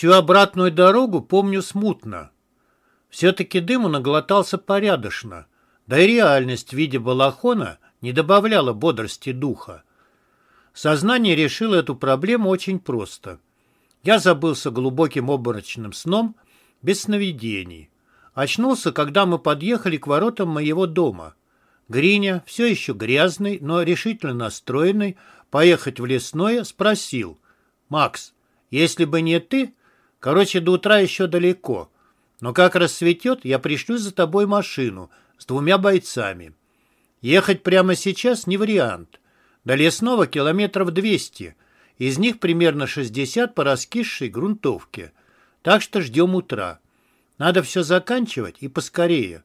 Всю обратную дорогу помню смутно. Все-таки дыму наглотался порядочно, да и реальность в виде балахона не добавляла бодрости духа. Сознание решило эту проблему очень просто. Я забылся глубоким обморочным сном, без сновидений. Очнулся, когда мы подъехали к воротам моего дома. Гриня, все еще грязный, но решительно настроенный, поехать в лесное, спросил. «Макс, если бы не ты, короче, до утра еще далеко, но как рассветет, я пришлю за тобой машину с двумя бойцами. Ехать прямо сейчас не вариант. До лесного километров 200, из них примерно 60 по раскисшей грунтовке. Так что ждем утра. Надо все заканчивать и поскорее.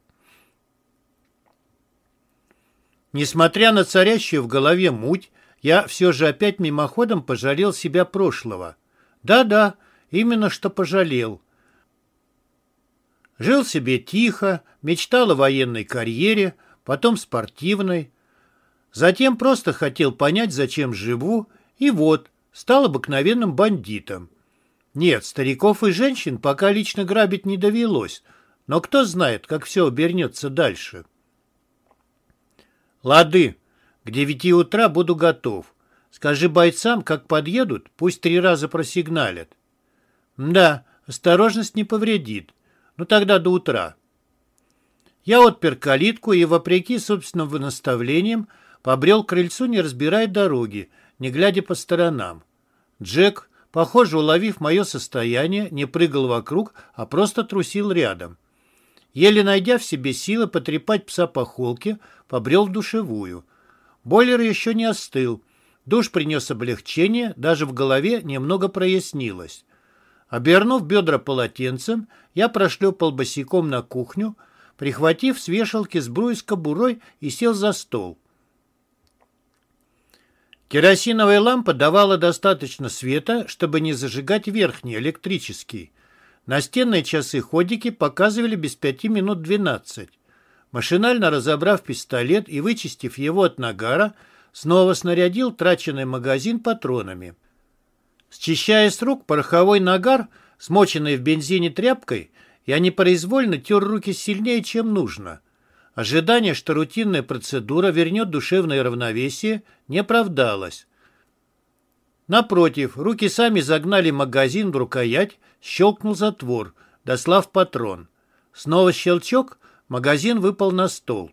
Несмотря на царящую в голове муть, я все же опять мимоходом пожалел себя прошлого. Да-да, именно что пожалел. Жил себе тихо, мечтал о военной карьере, потом спортивной. Затем просто хотел понять, зачем живу, и вот, стал обыкновенным бандитом. Нет, стариков и женщин пока лично грабить не довелось, но кто знает, как все обернется дальше. Лады, к девяти утра буду готов. Скажи бойцам, как подъедут, пусть три раза просигналят. Да, осторожность не повредит. Ну тогда до утра. Я отпер калитку и, вопреки собственным наставлениям, побрел к крыльцу, не разбирая дороги, не глядя по сторонам. Джек, похоже, уловив мое состояние, не прыгал вокруг, а просто трусил рядом. Еле найдя в себе силы потрепать пса по холке, побрел в душевую. Бойлер еще не остыл. Душ принес облегчение, даже в голове немного прояснилось. Обернув бедра полотенцем, я прошлепал босиком на кухню, прихватив с вешалки сбрую с кобурой и сел за стол. Керосиновая лампа давала достаточно света, чтобы не зажигать верхний, электрический. Настенные часы-ходики показывали без пяти минут двенадцать. Машинально разобрав пистолет и вычистив его от нагара, снова снарядил траченный магазин патронами. Счищая с рук пороховой нагар, смоченный в бензине тряпкой, я непроизвольно тер руки сильнее, чем нужно. Ожидание, что рутинная процедура вернет душевное равновесие, не оправдалось. Напротив, руки сами загнали магазин в рукоять, щелкнул затвор, дослав патрон. Снова щелчок, магазин выпал на стол.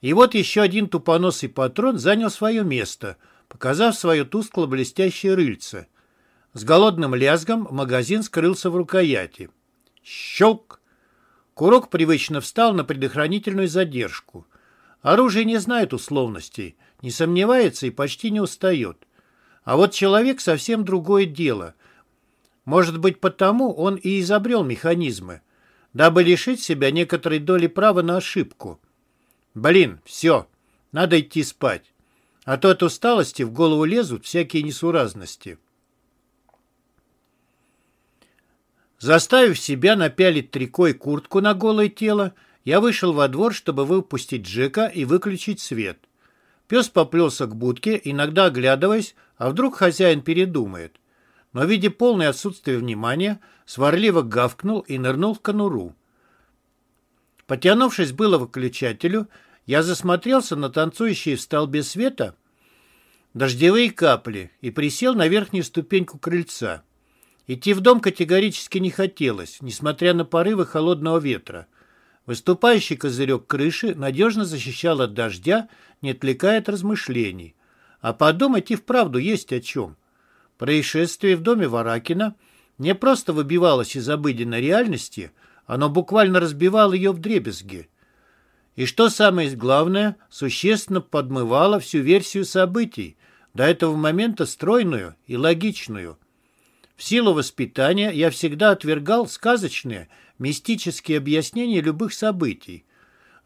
И вот еще один тупоносый патрон занял свое место, показав свое тускло-блестящее рыльце. С голодным лязгом магазин скрылся в рукояти. Щелк! Курок привычно встал на предохранительную задержку. Оружие не знает условностей, не сомневается и почти не устает. А вот человек совсем другое дело. Может быть, потому он и изобрел механизмы, дабы лишить себя некоторой доли права на ошибку. Блин, все, надо идти спать. А то от усталости в голову лезут всякие несуразности. Заставив себя напялить трико и куртку на голое тело, я вышел во двор, чтобы выпустить Джека и выключить свет. Пес поплелся к будке, иногда оглядываясь, а вдруг хозяин передумает. Но, видя полное отсутствие внимания, сварливо гавкнул и нырнул в конуру. Потянувшись было выключателю, я засмотрелся на танцующие в столбе света дождевые капли и присел на верхнюю ступеньку крыльца. Идти в дом категорически не хотелось, несмотря на порывы холодного ветра. Выступающий козырек крыши надежно защищал от дождя, не отвлекая от размышлений. А подумать и вправду есть о чем. Происшествие в доме Варакина не просто выбивалось из обыденной реальности, оно буквально разбивало ее в дребезги. И что самое главное, существенно подмывало всю версию событий, до этого момента стройную и логичную – в силу воспитания я всегда отвергал сказочные, мистические объяснения любых событий.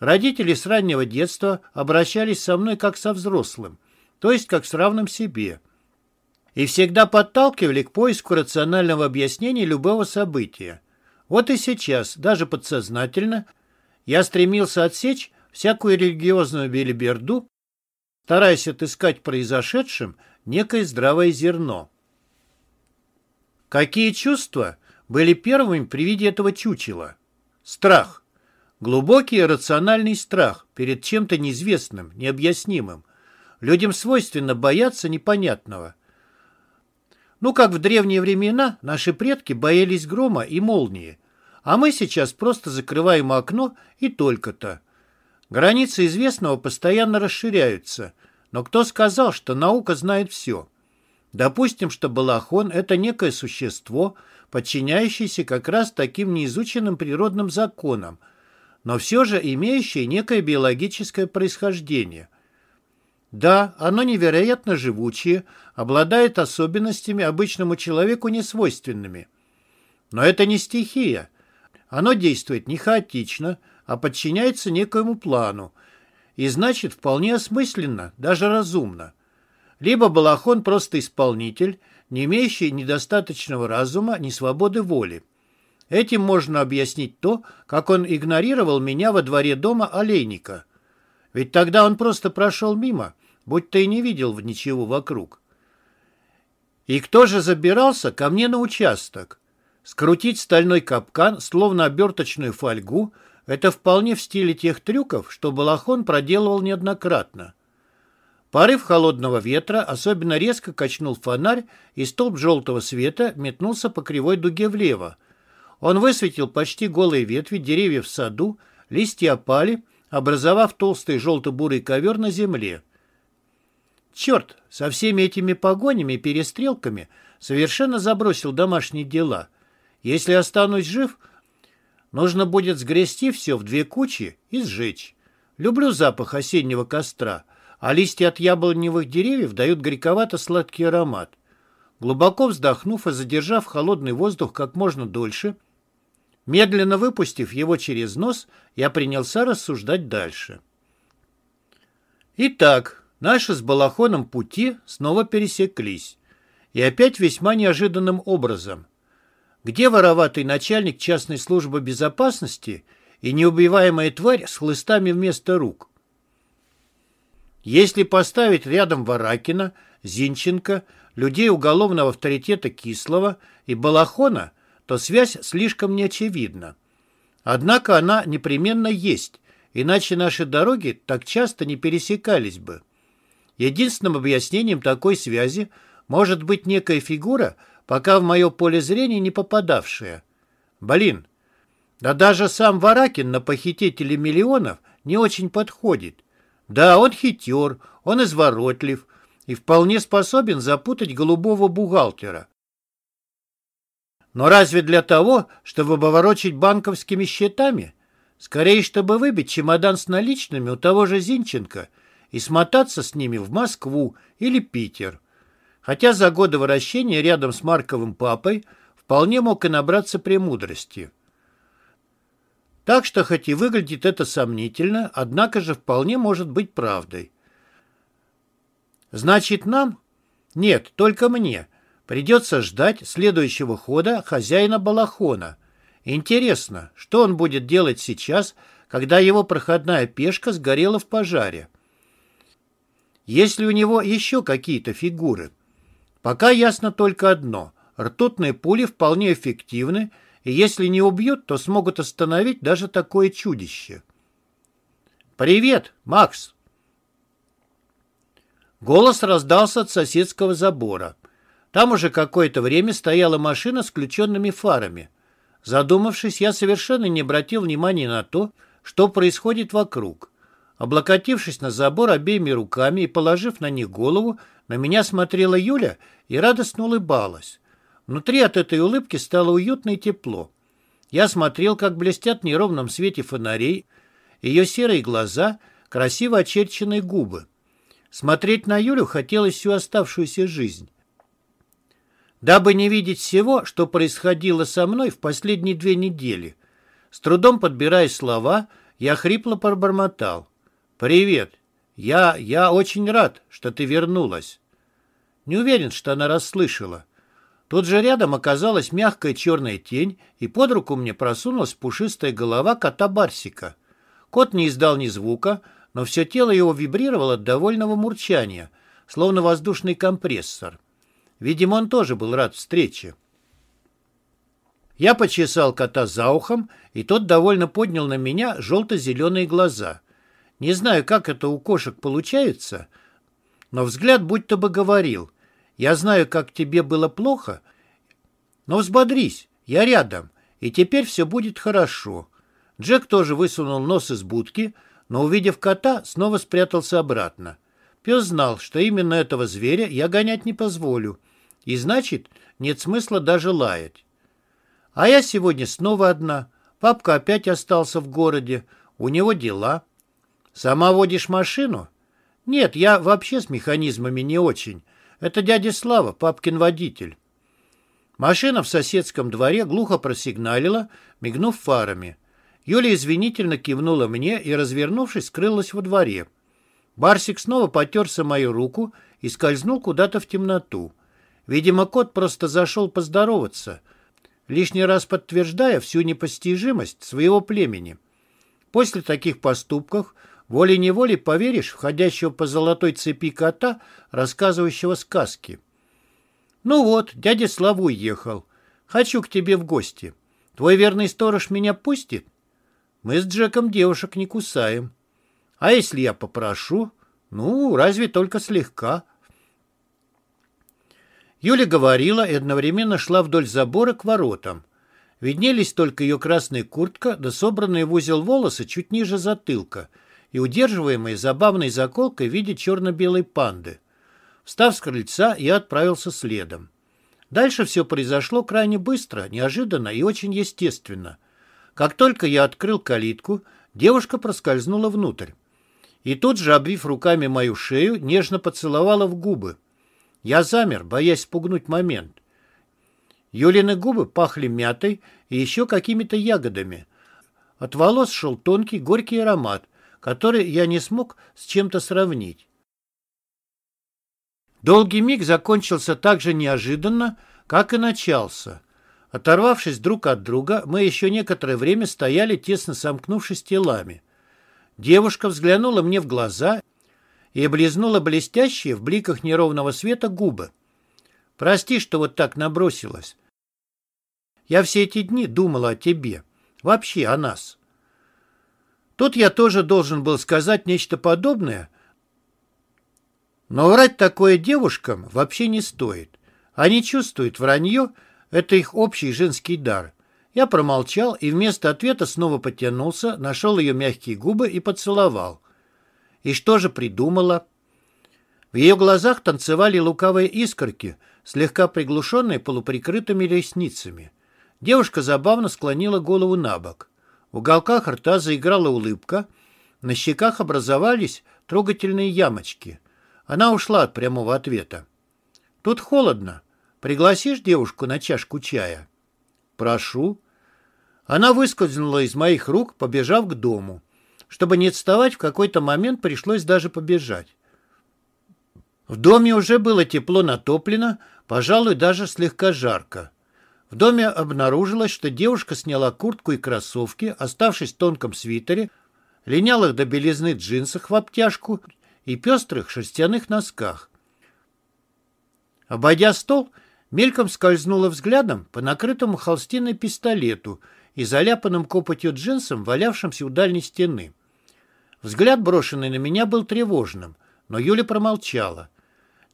Родители с раннего детства обращались со мной как со взрослым, то есть как с равным себе. И всегда подталкивали к поиску рационального объяснения любого события. Вот и сейчас, даже подсознательно, я стремился отсечь всякую религиозную белиберду, стараясь отыскать произошедшем некое здравое зерно. Какие чувства были первыми при виде этого чучела? Страх. Глубокий рациональный страх перед чем-то неизвестным, необъяснимым. Людям свойственно бояться непонятного. Ну, как в древние времена наши предки боялись грома и молнии, а мы сейчас просто закрываем окно и только-то. Границы известного постоянно расширяются, но кто сказал, что наука знает все? Допустим, что Балахон – это некое существо, подчиняющееся как раз таким неизученным природным законам, но все же имеющее некое биологическое происхождение. Да, оно невероятно живучее, обладает особенностями обычному человеку несвойственными. Но это не стихия. Оно действует не хаотично, а подчиняется некоему плану, и значит вполне осмысленно, даже разумно. Либо Балахон просто исполнитель, не имеющий ни достаточного разума, ни свободы воли. Этим можно объяснить то, как он игнорировал меня во дворе дома олейника. Ведь тогда он просто прошел мимо, будто и не видел ничего вокруг. И кто же забирался ко мне на участок? Скрутить стальной капкан, словно оберточную фольгу, это вполне в стиле тех трюков, что Балахон проделывал неоднократно. Порыв холодного ветра особенно резко качнул фонарь, и столб желтого света метнулся по кривой дуге влево. Он высветил почти голые ветви деревьев в саду, листья опали, образовав толстый желто-бурый ковер на земле. Черт, со всеми этими погонями и перестрелками совершенно забросил домашние дела. Если останусь жив, нужно будет сгрести все в две кучи и сжечь. Люблю запах осеннего костра — а листья от яблоневых деревьев дают горьковато-сладкий аромат. Глубоко вздохнув и задержав холодный воздух как можно дольше, медленно выпустив его через нос, я принялся рассуждать дальше. Итак, наши с Балахоном пути снова пересеклись. И опять весьма неожиданным образом. Где вороватый начальник частной службы безопасности и неубиваемая тварь с хлыстами вместо рук? Если поставить рядом Варакина, Зинченко, людей уголовного авторитета Кислова и Балахона, то связь слишком неочевидна. Однако она непременно есть, иначе наши дороги так часто не пересекались бы. Единственным объяснением такой связи может быть некая фигура, пока в мое поле зрения не попадавшая. Блин, да даже сам Варакин на похитителя миллионов не очень подходит. Да, он хитер, он изворотлив и вполне способен запутать голубого бухгалтера. Но разве для того, чтобы обоворочить банковскими счетами? Скорее, чтобы выбить чемодан с наличными у того же Зинченко и смотаться с ними в Москву или Питер. Хотя за годы вращения рядом с Марковым папой вполне мог и набраться премудрости. Так что, хоть и выглядит это сомнительно, однако же вполне может быть правдой. Значит, нам? Нет, только мне. Придется ждать следующего хода хозяина Балахона. Интересно, что он будет делать сейчас, когда его проходная пешка сгорела в пожаре? Есть ли у него еще какие-то фигуры? Пока ясно только одно. Ртутные пули вполне эффективны и если не убьют, то смогут остановить даже такое чудище. «Привет, Макс!» Голос раздался от соседского забора. Там уже какое-то время стояла машина с включенными фарами. Задумавшись, я совершенно не обратил внимания на то, что происходит вокруг. Облокотившись на забор обеими руками и положив на них голову, на меня смотрела Юля и радостно улыбалась. Внутри от этой улыбки стало уютно и тепло. Я смотрел, как блестят в неровном свете фонарей ее серые глаза, красиво очерченные губы. Смотреть на Юлю хотелось всю оставшуюся жизнь. Дабы не видеть всего, что происходило со мной в последние две недели, с трудом подбирая слова, я хрипло пробормотал. «Привет. Я... я очень рад, что ты вернулась». Не уверен, что она расслышала. Тут же рядом оказалась мягкая черная тень, и под руку мне просунулась пушистая голова кота Барсика. Кот не издал ни звука, но все тело его вибрировало от довольного мурчания, словно воздушный компрессор. Видимо, он тоже был рад встрече. Я почесал кота за ухом, и тот довольно поднял на меня желто-зеленые глаза. Не знаю, как это у кошек получается, но взгляд будто бы говорил. Я знаю, как тебе было плохо, но взбодрись, я рядом, и теперь все будет хорошо. Джек тоже высунул нос из будки, но, увидев кота, снова спрятался обратно. Пес знал, что именно этого зверя я гонять не позволю, и значит, нет смысла даже лаять. А я сегодня снова одна. Папка опять остался в городе, у него дела. Сама водишь машину? Нет, я вообще с механизмами не очень. Это дядя Слава, папкин водитель. Машина в соседском дворе глухо просигналила, мигнув фарами. Юля извинительно кивнула мне и, развернувшись, скрылась во дворе. Барсик снова потерся мою руку и скользнул куда-то в темноту. Видимо, кот просто зашел поздороваться, лишний раз подтверждая всю непостижимость своего племени. После таких поступков волей-неволей поверишь входящего по золотой цепи кота, рассказывающего сказки. «Ну вот, дядя Слава уехал. Хочу к тебе в гости. Твой верный сторож меня пустит?» Мы с Джеком девушек не кусаем. А если я попрошу? Ну, разве только слегка. Юля говорила и одновременно шла вдоль забора к воротам. Виднелись только ее красная куртка да собранные в узел волосы чуть ниже затылка и удерживаемые забавной заколкой в виде черно-белой панды. Встав с крыльца, я отправился следом. Дальше все произошло крайне быстро, неожиданно и очень естественно. Как только я открыл калитку, девушка проскользнула внутрь. И тут же, обвив руками мою шею, нежно поцеловала в губы. Я замер, боясь спугнуть момент. Юлины губы пахли мятой и еще какими-то ягодами. От волос шел тонкий горький аромат, который я не смог с чем-то сравнить. Долгий миг закончился так же неожиданно, как и начался. Оторвавшись друг от друга, мы еще некоторое время стояли, тесно сомкнувшись телами. Девушка взглянула мне в глаза и облизнула блестящие в бликах неровного света губы. «Прости, что вот так набросилась. Я все эти дни думала о тебе. Вообще о нас». Тут я тоже должен был сказать нечто подобное, но врать такое девушкам вообще не стоит. Они чувствуют вранье, это их общий женский дар. Я промолчал и вместо ответа снова потянулся, нашел ее мягкие губы и поцеловал. И что же придумала? В ее глазах танцевали лукавые искорки, слегка приглушенные полуприкрытыми ресницами. Девушка забавно склонила голову на бок. В уголках рта заиграла улыбка, на щеках образовались трогательные ямочки. Она ушла от прямого ответа. «Тут холодно. Пригласишь девушку на чашку чая? Прошу. Она выскользнула из моих рук, побежав к дому. Чтобы не отставать, в какой-то момент пришлось даже побежать. В доме уже было тепло натоплено, пожалуй, даже слегка жарко. В доме обнаружилось, что девушка сняла куртку и кроссовки, оставшись в тонком свитере, линялых до белизны джинсах в обтяжку и пестрых шерстяных носках. Обойдя стол, Мельком скользнула взглядом по накрытому холстиной пистолету и заляпанным копотью джинсам, валявшимся у дальней стены. Взгляд, брошенный на меня, был тревожным, но Юля промолчала.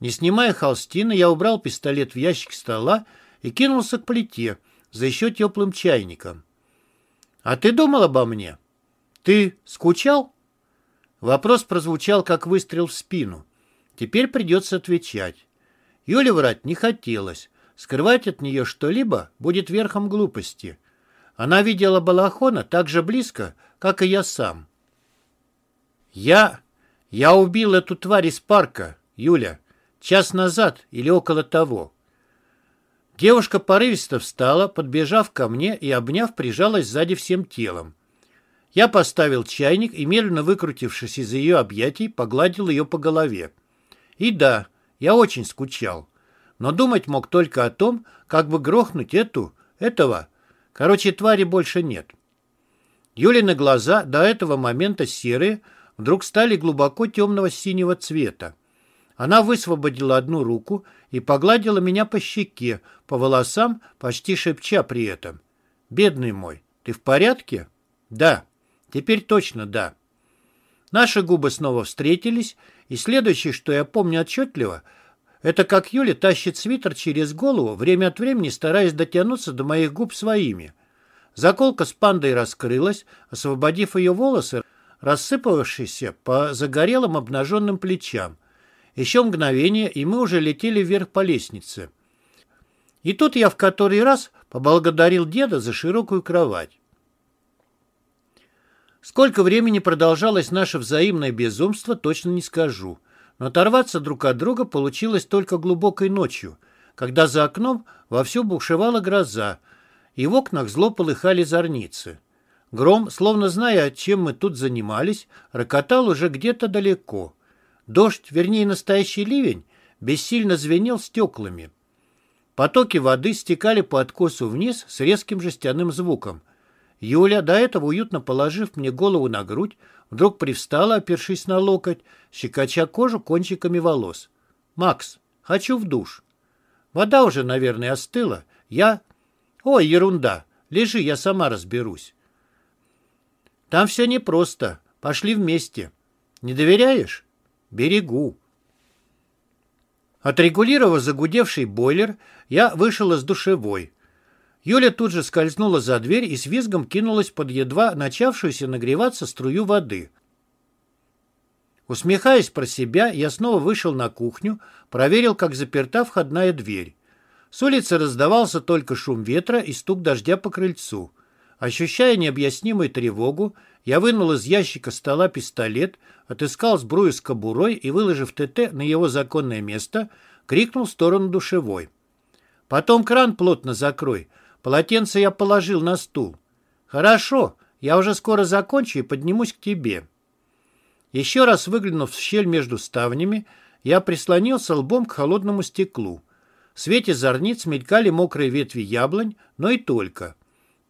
Не снимая холстины, я убрал пистолет в ящик стола и кинулся к плите за еще теплым чайником. «А ты думал обо мне? Ты скучал?» Вопрос прозвучал, как выстрел в спину. Теперь придется отвечать. Юле врать не хотелось. Скрывать от нее что-либо будет верхом глупости. Она видела Балахона так же близко, как и я сам. «Я... я убил эту тварь из парка, Юля, час назад или около того». Девушка порывисто встала, подбежав ко мне и, обняв, прижалась сзади всем телом. Я поставил чайник и, медленно выкрутившись из ее объятий, погладил ее по голове. И да, я очень скучал. Но думать мог только о том, как бы грохнуть эту, этого. Короче, твари больше нет. Юлины глаза, до этого момента серые, вдруг стали глубоко темного синего цвета. Она высвободила одну руку и погладила меня по щеке, по волосам, почти шепча при этом. Бедный мой, ты в порядке? Да. Теперь точно да. Наши губы снова встретились, и следующее, что я помню отчетливо, это как Юля тащит свитер через голову, время от времени стараясь дотянуться до моих губ своими. Заколка с пандой раскрылась, освободив ее волосы, рассыпавшиеся по загорелым обнаженным плечам. Еще мгновение, и мы уже летели вверх по лестнице. И тут я в который раз поблагодарил деда за широкую кровать. Сколько времени продолжалось наше взаимное безумство, точно не скажу. Но оторваться друг от друга получилось только глубокой ночью, когда за окном вовсю бушевала гроза, и в окнах зло полыхали зорницы. Гром, словно зная, чем мы тут занимались, рокотал уже где-то далеко. Дождь, вернее настоящий ливень, бессильно звенел стеклами. Потоки воды стекали по откосу вниз с резким жестяным звуком. Юля, до этого уютно положив мне голову на грудь, вдруг привстала, опершись на локоть, щекоча кожу кончиками волос. «Макс, хочу в душ». Вода уже, наверное, остыла. Я... Ой, ерунда. Лежи, я сама разберусь. Там все непросто. Пошли вместе. Не доверяешь? Берегу. Отрегулировав загудевший бойлер, я вышел из душевой. Юля тут же скользнула за дверь и с визгом кинулась под едва начавшуюся нагреваться струю воды. Усмехаясь про себя, я снова вышел на кухню, проверил, как заперта входная дверь. С улицы раздавался только шум ветра и стук дождя по крыльцу. Ощущая необъяснимую тревогу, я вынул из ящика стола пистолет, отыскал сбрую с кобурой и, выложив ТТ на его законное место, крикнул в сторону душевой. «Потом кран плотно закрой. Полотенце я положил на стул». «Хорошо, я уже скоро закончу и поднимусь к тебе». Еще раз выглянув в щель между ставнями, я прислонился лбом к холодному стеклу. В свете зорниц мелькали мокрые ветви яблонь, но и только.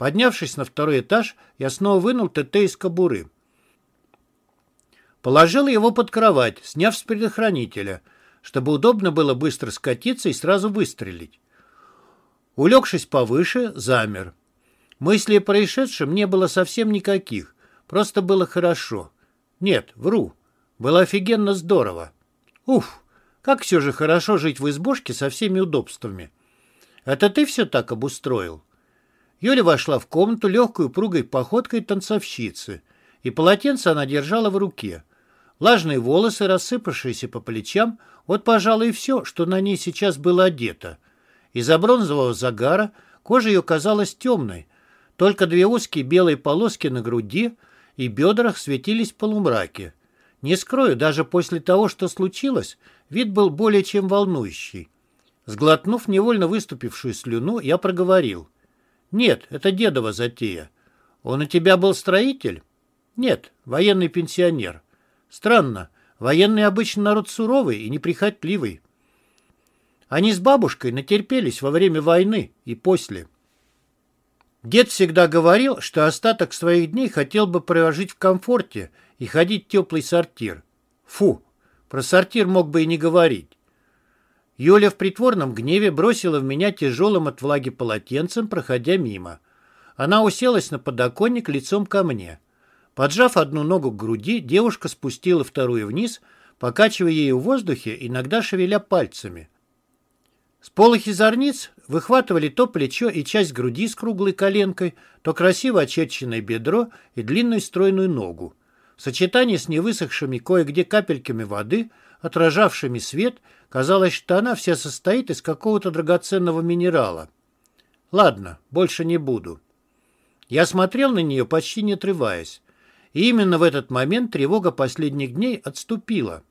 Поднявшись на второй этаж, я снова вынул ТТ из кобуры. Положил его под кровать, сняв с предохранителя, чтобы удобно было быстро скатиться и сразу выстрелить. Улегшись повыше, замер. Мыслей о происшедшем не было совсем никаких, просто было хорошо. Нет, вру. Было офигенно здорово. Уф, как все же хорошо жить в избушке со всеми удобствами. Это ты все так обустроил? Юля вошла в комнату легкой упругой походкой танцовщицы, и полотенце она держала в руке. Влажные волосы, рассыпавшиеся по плечам, вот, пожалуй, и все, что на ней сейчас было одето. Из-за бронзового загара кожа ее казалась темной, только две узкие белые полоски на груди — и бедрах светились в полумраке. Не скрою, даже после того, что случилось, вид был более чем волнующий. Сглотнув невольно выступившую слюну, я проговорил. «Нет, это дедова затея. Он у тебя был строитель?» «Нет, военный пенсионер. Странно, военный обычно народ суровый и неприхотливый. Они с бабушкой натерпелись во время войны и после». Дед всегда говорил, что остаток своих дней хотел бы прожить в комфорте и ходить в теплый сортир. Фу, про сортир мог бы и не говорить. Юля в притворном гневе бросила в меня тяжелым от влаги полотенцем, проходя мимо. Она уселась на подоконник лицом ко мне. Поджав одну ногу к груди, девушка спустила вторую вниз, покачивая ею в воздухе, иногда шевеля пальцами. С полохи зорниц выхватывали то плечо и часть груди с круглой коленкой, то красиво очерченное бедро и длинную стройную ногу. В сочетании с невысохшими кое-где капельками воды, отражавшими свет, казалось, что она вся состоит из какого-то драгоценного минерала. Ладно, больше не буду. Я смотрел на нее, почти не отрываясь. И именно в этот момент тревога последних дней отступила.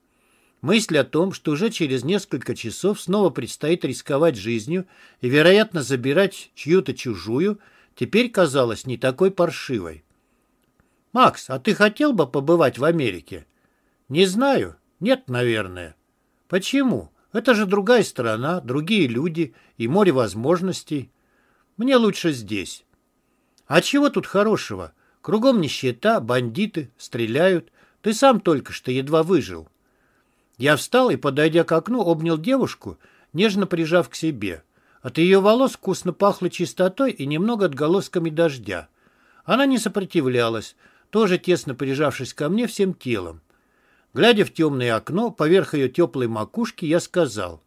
Мысль о том, что уже через несколько часов снова предстоит рисковать жизнью и, вероятно, забирать чью-то чужую, теперь казалась не такой паршивой. «Макс, а ты хотел бы побывать в Америке?» «Не знаю. Нет, наверное». «Почему? Это же другая страна, другие люди и море возможностей. Мне лучше здесь». «А чего тут хорошего? Кругом нищета, бандиты, стреляют. Ты сам только что едва выжил». Я встал и, подойдя к окну, обнял девушку, нежно прижав к себе. От ее волос вкусно пахло чистотой и немного отголосками дождя. Она не сопротивлялась, тоже тесно прижавшись ко мне всем телом. Глядя в темное окно, поверх ее теплой макушки, я сказал,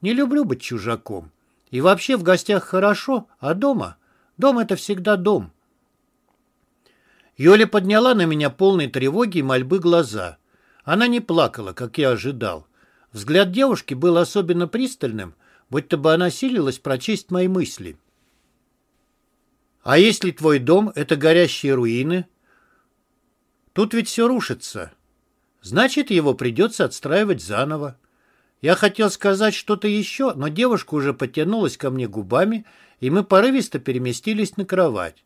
«Не люблю быть чужаком. И вообще в гостях хорошо, а дома? Дом — это всегда дом». Юля подняла на меня полные тревоги и мольбы глаза. Она не плакала, как я ожидал. Взгляд девушки был особенно пристальным, будто бы она силилась прочесть мои мысли. «А если твой дом — это горящие руины?» «Тут ведь все рушится. Значит, его придется отстраивать заново. Я хотел сказать что-то еще, но девушка уже потянулась ко мне губами, и мы порывисто переместились на кровать.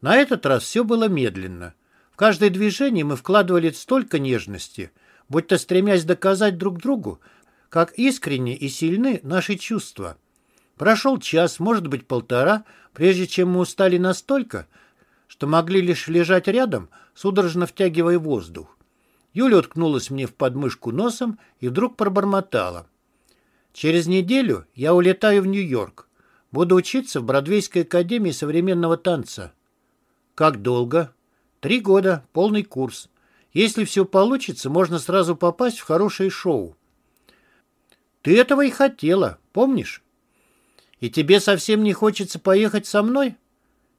На этот раз все было медленно. В каждое движение мы вкладывали столько нежности, будто стремясь доказать друг другу, как искренне и сильны наши чувства. Прошел час, может быть, полтора, прежде чем мы устали настолько, что могли лишь лежать рядом, судорожно втягивая воздух. Юля уткнулась мне в подмышку носом и вдруг пробормотала. «Через неделю я улетаю в Нью-Йорк. Буду учиться в Бродвейской академии современного танца». «Как долго?» «Три года, полный курс. Если все получится, можно сразу попасть в хорошее шоу». «Ты этого и хотела, помнишь?» «И тебе совсем не хочется поехать со мной?»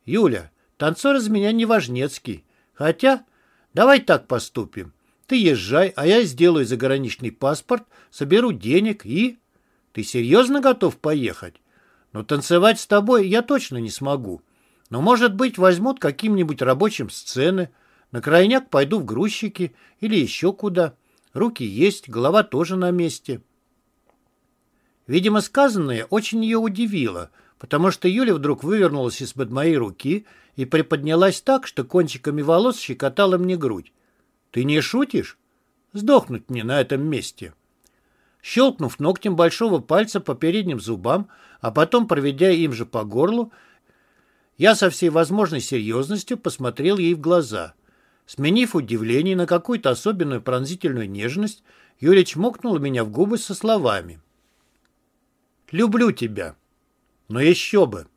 «Юля, танцор из меня не важнецкий. Хотя, давай так поступим. Ты езжай, а я сделаю заграничный паспорт, соберу денег и... Ты серьезно готов поехать? Но танцевать с тобой я точно не смогу. Но, может быть, возьмут каким-нибудь рабочим сцены. На крайняк пойду в грузчики или еще куда. Руки есть, голова тоже на месте. Видимо, сказанное очень ее удивило, потому что Юля вдруг вывернулась из-под моей руки и приподнялась так, что кончиками волос щекотала мне грудь. Ты не шутишь? Сдохнуть мне на этом месте. Щелкнув ногтем большого пальца по передним зубам, а потом проведя им же по горлу, я со всей возможной серьезностью посмотрел ей в глаза. Сменив удивление на какую-то особенную пронзительную нежность, Юля чмокнула меня в губы со словами. «Люблю тебя». Но еще бы.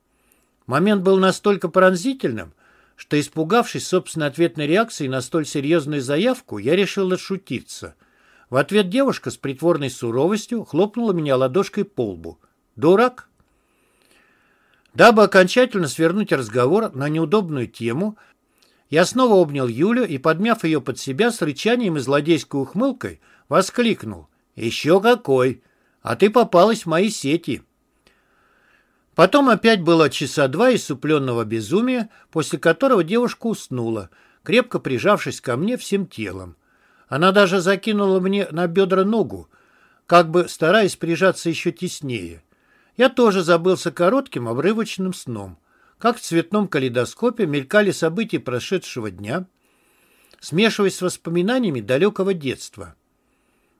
Момент был настолько пронзительным, что, испугавшись собственной ответной реакции на столь серьезную заявку, я решил отшутиться. В ответ девушка с притворной суровостью хлопнула меня ладошкой по лбу. «Дурак!» Дабы окончательно свернуть разговор на неудобную тему, я снова обнял Юлю и, подмяв ее под себя с рычанием и злодейской ухмылкой, воскликнул. «Еще какой! А ты попалась в мои сети!» Потом опять было часа два исупленного безумия, после которого девушка уснула, крепко прижавшись ко мне всем телом. Она даже закинула мне на бедра ногу, как бы стараясь прижаться еще теснее. Я тоже забылся коротким обрывочным сном. Как в цветном калейдоскопе мелькали события прошедшего дня, смешиваясь с воспоминаниями далекого детства.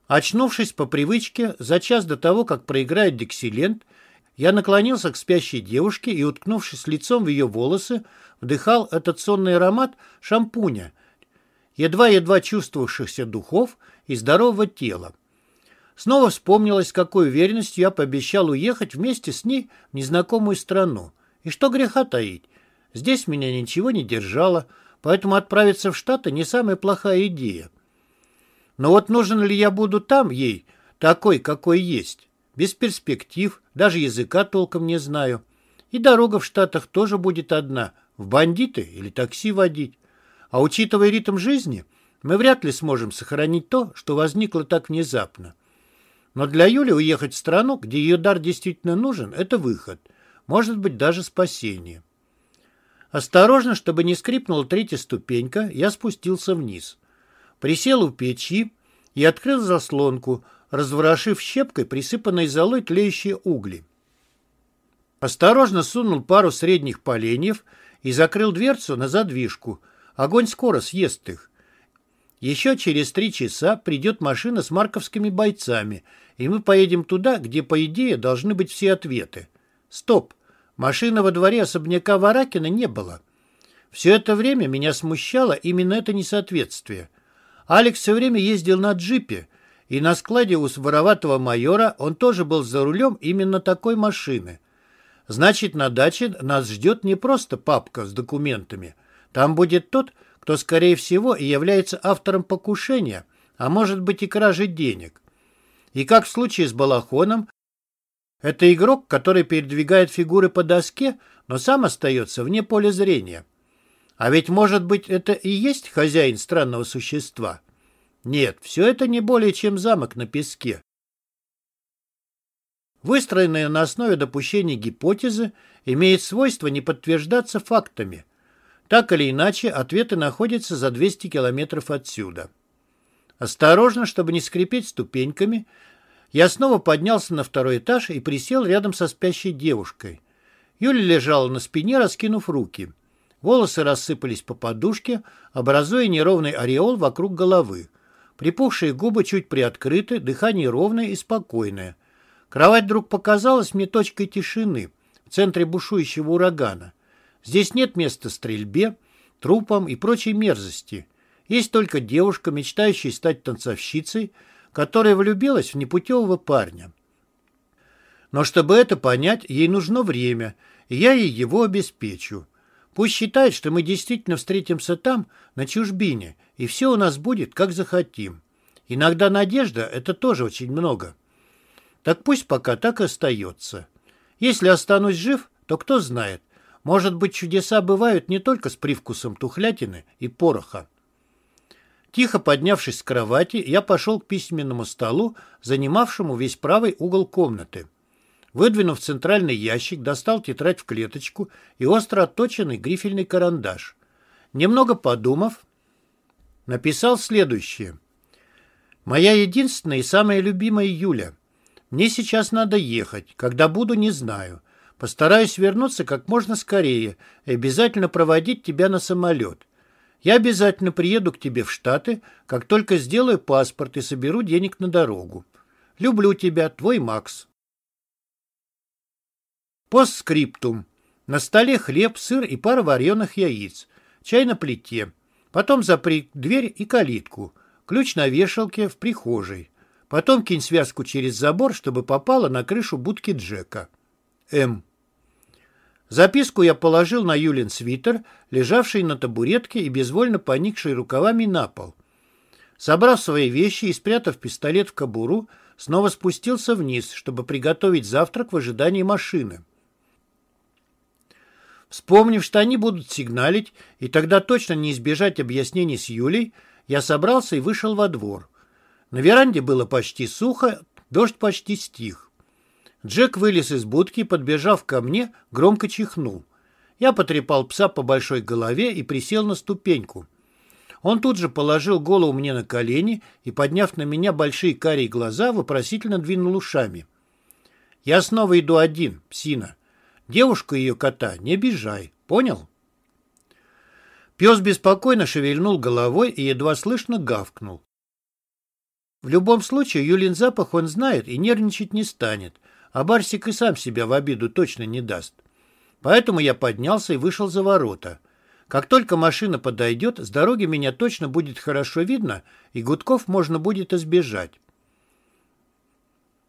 Очнувшись по привычке, за час до того, как проиграет Диксилент, я наклонился к спящей девушке и, уткнувшись лицом в ее волосы, вдыхал этот сонный аромат шампуня, едва-едва чувствовавшихся духов и здорового тела. Снова вспомнилось, с какой уверенностью я пообещал уехать вместе с ней в незнакомую страну. И что греха таить, здесь меня ничего не держало, поэтому отправиться в Штаты не самая плохая идея. Но вот нужен ли я буду там ей, такой, какой есть? Без перспектив, даже языка толком не знаю. И дорога в Штатах тоже будет одна, в бандиты или такси водить. А учитывая ритм жизни, мы вряд ли сможем сохранить то, что возникло так внезапно. Но для Юли уехать в страну, где ее дар действительно нужен, это выход. Может быть, даже спасение. Осторожно, чтобы не скрипнула третья ступенька, я спустился вниз. Присел у печи и открыл заслонку, разворошив щепкой присыпанной золой тлеющие угли. Осторожно сунул пару средних поленьев и закрыл дверцу на задвижку. Огонь скоро съест их. Еще через три часа придет машина с марковскими бойцами, и мы поедем туда, где, по идее, должны быть все ответы. Стоп! Машины во дворе особняка Варакина не было. Все это время меня смущало именно это несоответствие. Алекс все время ездил на джипе, и на складе у вороватого майора он тоже был за рулем именно такой машины. Значит, на даче нас ждет не просто папка с документами. Там будет тот, кто, скорее всего, и является автором покушения, а может быть и кражи денег. И как в случае с Балахоном, это игрок, который передвигает фигуры по доске, но сам остается вне поля зрения. А ведь, может быть, это и есть хозяин странного существа? Нет, все это не более чем замок на песке. Выстроенные на основе допущений гипотезы имеют свойство не подтверждаться фактами. Так или иначе, ответы находятся за 200 километров отсюда. Осторожно, чтобы не скрипеть ступеньками, я снова поднялся на второй этаж и присел рядом со спящей девушкой. Юля лежала на спине, раскинув руки. Волосы рассыпались по подушке, образуя неровный ореол вокруг головы. Припухшие губы чуть приоткрыты, дыхание ровное и спокойное. Кровать вдруг показалась мне точкой тишины в центре бушующего урагана. Здесь нет места стрельбе, трупам и прочей мерзости. Есть только девушка, мечтающая стать танцовщицей, которая влюбилась в непутевого парня. Но чтобы это понять, ей нужно время, и я ей его обеспечу. Пусть считает, что мы действительно встретимся там, на чужбине, и все у нас будет, как захотим. Иногда надежда — это тоже очень много. Так пусть пока так и остается. Если останусь жив, то кто знает, может быть, чудеса бывают не только с привкусом тухлятины и пороха. Тихо поднявшись с кровати, я пошел к письменному столу, занимавшему весь правый угол комнаты. Выдвинув центральный ящик, достал тетрадь в клеточку и остро отточенный грифельный карандаш. Немного подумав, написал следующее. «Моя единственная и самая любимая Юля. Мне сейчас надо ехать. Когда буду, не знаю. Постараюсь вернуться как можно скорее и обязательно проводить тебя на самолет. Я обязательно приеду к тебе в Штаты, как только сделаю паспорт и соберу денег на дорогу. Люблю тебя, твой Макс. Постскриптум. На столе хлеб, сыр и пара вареных яиц. Чай на плите. Потом запри дверь и калитку. Ключ на вешалке в прихожей. Потом кинь связку через забор, чтобы попала на крышу будки Джека. М. Записку я положил на Юлин свитер, лежавший на табуретке и безвольно поникший рукавами на пол. Собрав свои вещи и спрятав пистолет в кобуру, снова спустился вниз, чтобы приготовить завтрак в ожидании машины. Вспомнив, что они будут сигналить, и тогда точно не избежать объяснений с Юлей, я собрался и вышел во двор. На веранде было почти сухо, дождь почти стих. Джек вылез из будки и, подбежав ко мне, громко чихнул. Я потрепал пса по большой голове и присел на ступеньку. Он тут же положил голову мне на колени и, подняв на меня большие карие глаза, вопросительно двинул ушами. «Я снова иду один, псина. Девушку и ее кота не обижай, понял?» Пес беспокойно шевельнул головой и едва слышно гавкнул. В любом случае, Юлин запах он знает и нервничать не станет, а Барсик и сам себя в обиду точно не даст. Поэтому я поднялся и вышел за ворота. Как только машина подойдет, с дороги меня точно будет хорошо видно, и гудков можно будет избежать.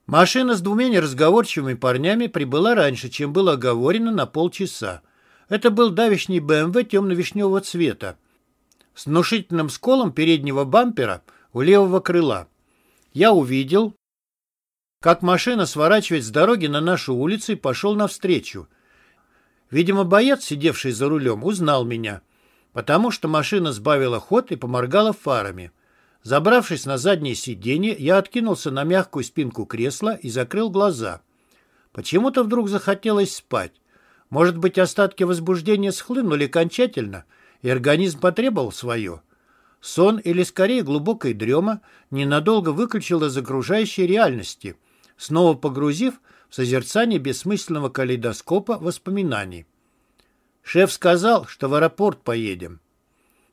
Машина с двумя неразговорчивыми парнями прибыла раньше, чем было оговорено на полчаса. Это был давишний БМВ темно-вишневого цвета с внушительным сколом переднего бампера у левого крыла. Я увидел, как машина сворачивает с дороги на нашу улицу и пошел навстречу. Видимо, боец, сидевший за рулем, узнал меня, потому что машина сбавила ход и поморгала фарами. Забравшись на заднее сиденье, я откинулся на мягкую спинку кресла и закрыл глаза. Почему-то вдруг захотелось спать. Может быть, остатки возбуждения схлынули окончательно, и организм потребовал свое. Сон или, скорее, глубокая дрема ненадолго выключил из окружающей реальности – снова погрузив в созерцание бессмысленного калейдоскопа воспоминаний. «Шеф сказал, что в аэропорт поедем».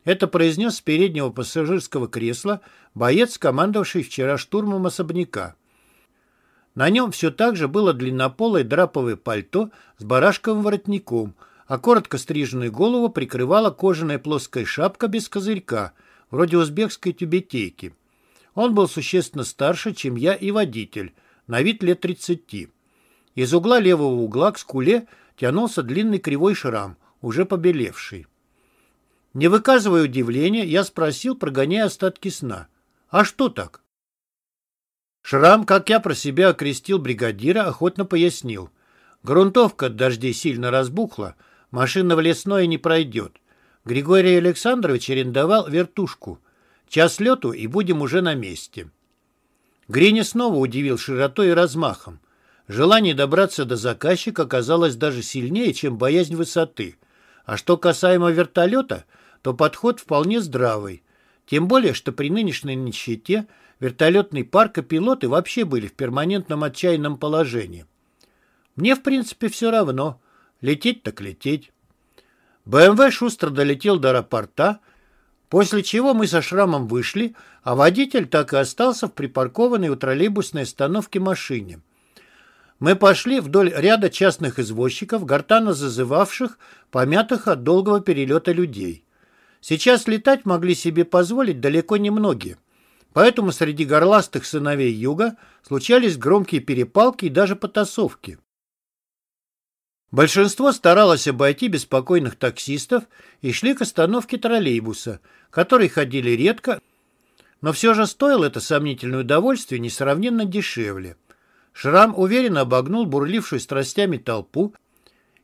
Это произнес с переднего пассажирского кресла боец, командовавший вчера штурмом особняка. На нем все так же было длиннополое драповое пальто с барашковым воротником, а коротко стриженную голову прикрывала кожаная плоская шапка без козырька, вроде узбекской тюбетейки. Он был существенно старше, чем я и водитель, на вид лет 30. Из угла левого угла к скуле тянулся длинный кривой шрам, уже побелевший. Не выказывая удивления, я спросил, прогоняя остатки сна. «А что так?» Шрам, как я про себя окрестил бригадира, охотно пояснил. Грунтовка от дождей сильно разбухла, машина в лесное не пройдет. Григорий Александрович арендовал вертушку. Час лету, и будем уже на месте. Гриня снова удивил широтой и размахом. Желание добраться до заказчика оказалось даже сильнее, чем боязнь высоты. А что касаемо вертолета, то подход вполне здравый. Тем более, что при нынешней нищете вертолетный парк и пилоты вообще были в перманентном отчаянном положении. Мне, в принципе, все равно. Лететь так лететь. БМВ шустро долетел до аэропорта, после чего мы со шрамом вышли, а водитель так и остался в припаркованной у троллейбусной остановки машине. Мы пошли вдоль ряда частных извозчиков, гортано зазывавших, помятых от долгого перелета людей. Сейчас летать могли себе позволить далеко не многие. Поэтому среди горластых сыновей юга случались громкие перепалки и даже потасовки. Большинство старалось обойти беспокойных таксистов и шли к остановке троллейбуса, которые ходили редко, но все же стоило это сомнительное удовольствие несравненно дешевле. Шрам уверенно обогнул бурлившую страстями толпу,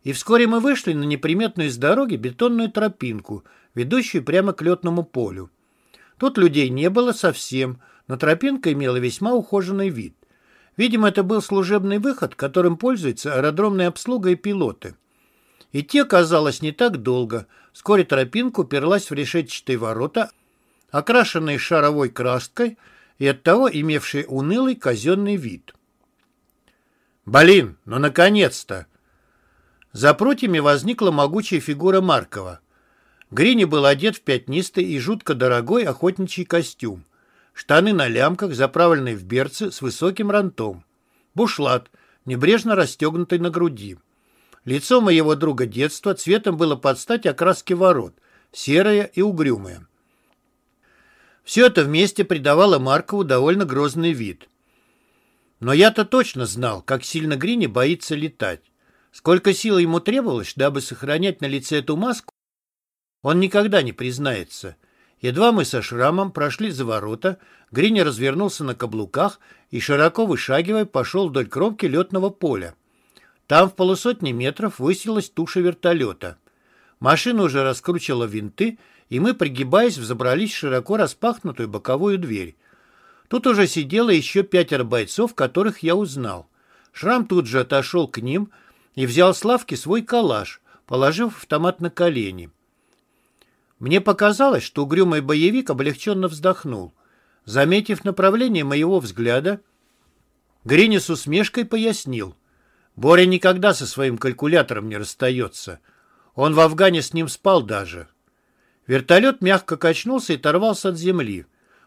и вскоре мы вышли на неприметную из дороги бетонную тропинку, ведущую прямо к летному полю. Тут людей не было совсем, но тропинка имела весьма ухоженный вид. Видимо, это был служебный выход, которым пользуются аэродромная обслуга и пилоты. Идти оказалось не так долго. Вскоре тропинка уперлась в решетчатые ворота, окрашенные шаровой краской и оттого имевшие унылый казенный вид. «Блин, ну наконец-то!» За прутьями возникла могучая фигура Маркова. Грини был одет в пятнистый и жутко дорогой охотничий костюм. Штаны на лямках, заправленные в берцы с высоким рантом. Бушлат, небрежно расстегнутый на груди. Лицо моего друга детства цветом было под стать окраске ворот, серое и угрюмое. Все это вместе придавало Маркову довольно грозный вид. Но я-то точно знал, как сильно Грини боится летать. Сколько сил ему требовалось, дабы сохранять на лице эту маску, он никогда не признается – Едва мы со шрамом прошли за ворота, Гриня развернулся на каблуках и, широко вышагивая, пошел вдоль кромки летного поля. Там в полусотни метров высилась туша вертолета. Машина уже раскручила винты, и мы, пригибаясь, взобрались в широко распахнутую боковую дверь. Тут уже сидело еще пятеро бойцов, которых я узнал. Шрам тут же отошел к ним и взял с лавки свой калаш, положив автомат на колени. Мне показалось, что угрюмый боевик облегченно вздохнул. Заметив направление моего взгляда, Грини с усмешкой пояснил. Боря никогда со своим калькулятором не расстается. Он в Афгане с ним спал даже. Вертолет мягко качнулся и оторвался от земли.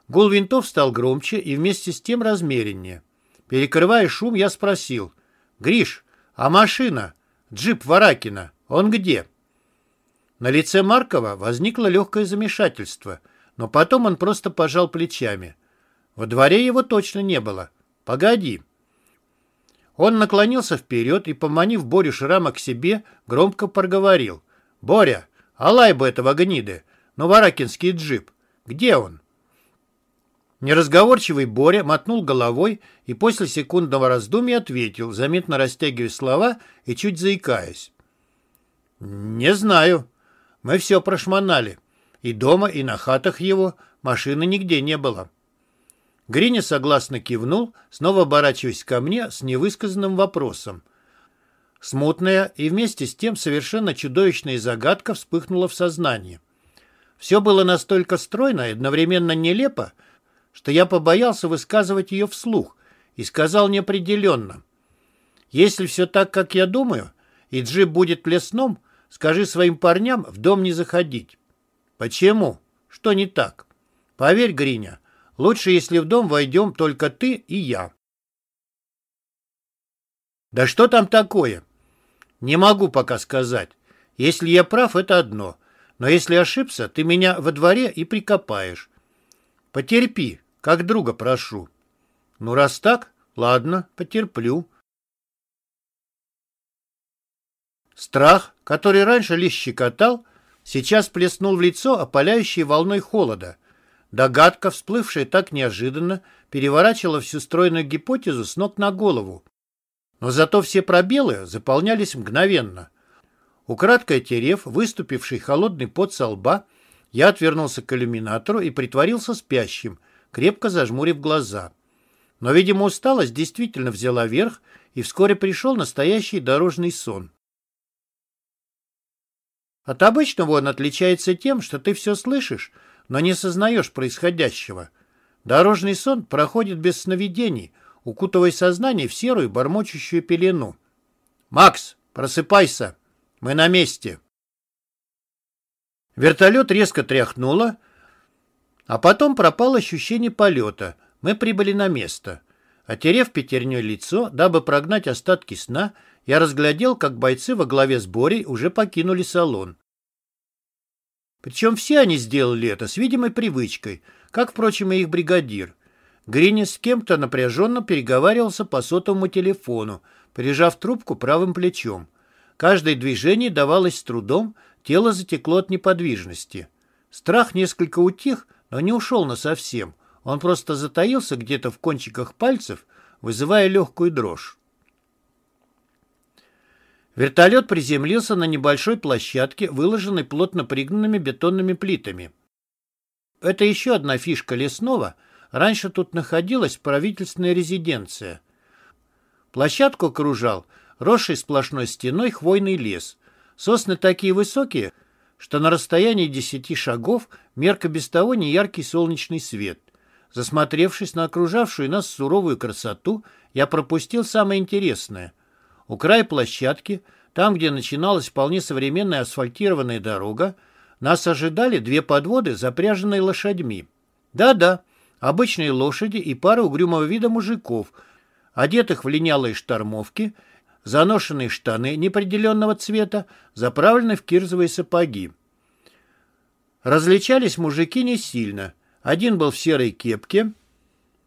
Гул винтов стал громче и вместе с тем размереннее. Перекрывая шум, я спросил. «Гриш, а машина? Джип Варакина, он где?» На лице Маркова возникло легкое замешательство, но потом он просто пожал плечами. Во дворе его точно не было. «Погоди». Он наклонился вперед и, поманив Борю Шрама к себе, громко проговорил. «Боря, алай бы этого гниды, но варакинский джип. Где он?» Неразговорчивый Боря мотнул головой и после секундного раздумья ответил, заметно растягивая слова и чуть заикаясь. «Не знаю. Мы все прошмонали. И дома, и на хатах его машины нигде не было. Гриня согласно кивнул, снова оборачиваясь ко мне с невысказанным вопросом. Смутная и вместе с тем совершенно чудовищная загадка вспыхнула в сознании. Все было настолько стройно и одновременно нелепо, что я побоялся высказывать ее вслух и сказал неопределенно. Если все так, как я думаю, и джип будет в лесном, Скажи своим парням в дом не заходить. Почему? Что не так? Поверь, Гриня, лучше, если в дом войдем только ты и я. Да что там такое? Не могу пока сказать. Если я прав, это одно. Но если ошибся, ты меня во дворе и прикопаешь. Потерпи, как друга прошу. Ну, раз так, ладно, потерплю. Страх, который раньше лишь щекотал, сейчас плеснул в лицо опаляющей волной холода. Догадка, всплывшая так неожиданно, переворачивала всю стройную гипотезу с ног на голову. Но зато все пробелы заполнялись мгновенно. Украдкой терев, выступивший холодный пот со лба, я отвернулся к иллюминатору и притворился спящим, крепко зажмурив глаза. Но, видимо, усталость действительно взяла верх, и вскоре пришел настоящий дорожный сон. От обычного он отличается тем, что ты все слышишь, но не сознаешь происходящего. Дорожный сон проходит без сновидений, укутывая сознание в серую бормочущую пелену. «Макс, просыпайся! Мы на месте!» Вертолет резко тряхнуло, а потом пропало ощущение полета. Мы прибыли на место. Отерев пятерней лицо, дабы прогнать остатки сна, я разглядел, как бойцы во главе с Борей уже покинули салон. Причем все они сделали это с видимой привычкой, как, впрочем, и их бригадир. Грини с кем-то напряженно переговаривался по сотовому телефону, прижав трубку правым плечом. Каждое движение давалось с трудом, тело затекло от неподвижности. Страх несколько утих, но не ушел насовсем. Он просто затаился где-то в кончиках пальцев, вызывая легкую дрожь. Вертолет приземлился на небольшой площадке, выложенной плотно пригнанными бетонными плитами. Это еще одна фишка лесного. Раньше тут находилась правительственная резиденция. Площадку окружал росший сплошной стеной хвойный лес. Сосны такие высокие, что на расстоянии десяти шагов мерка без того неяркий солнечный свет. Засмотревшись на окружавшую нас суровую красоту, я пропустил самое интересное — у края площадки, там, где начиналась вполне современная асфальтированная дорога, нас ожидали две подводы, запряженные лошадьми. Да-да, обычные лошади и пара угрюмого вида мужиков, одетых в линялые штормовки, заношенные штаны неопределенного цвета, заправленные в кирзовые сапоги. Различались мужики не сильно. Один был в серой кепке,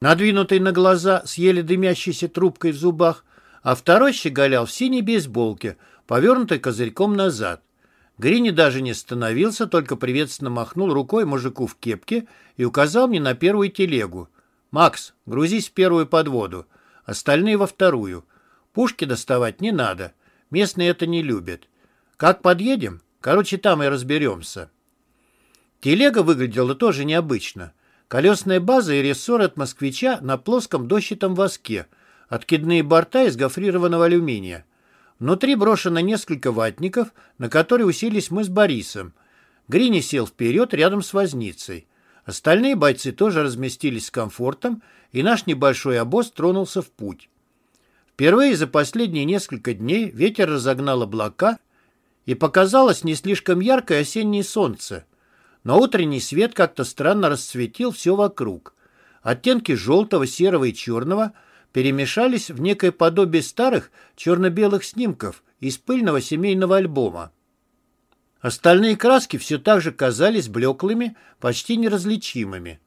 надвинутой на глаза с еле дымящейся трубкой в зубах, а второй щеголял в синей бейсболке, повернутой козырьком назад. Грини даже не остановился, только приветственно махнул рукой мужику в кепке и указал мне на первую телегу. «Макс, грузись в первую подводу, остальные во вторую. Пушки доставать не надо, местные это не любят. Как подъедем? Короче, там и разберемся». Телега выглядела тоже необычно. Колесная база и рессоры от москвича на плоском дощатом воске – откидные борта из гофрированного алюминия. Внутри брошено несколько ватников, на которые уселись мы с Борисом. Грини сел вперед рядом с возницей. Остальные бойцы тоже разместились с комфортом, и наш небольшой обоз тронулся в путь. Впервые за последние несколько дней ветер разогнал облака, и показалось не слишком яркое осеннее солнце. Но утренний свет как-то странно расцветил все вокруг. Оттенки желтого, серого и черного – перемешались в некое подобие старых черно-белых снимков из пыльного семейного альбома. Остальные краски все так же казались блеклыми, почти неразличимыми.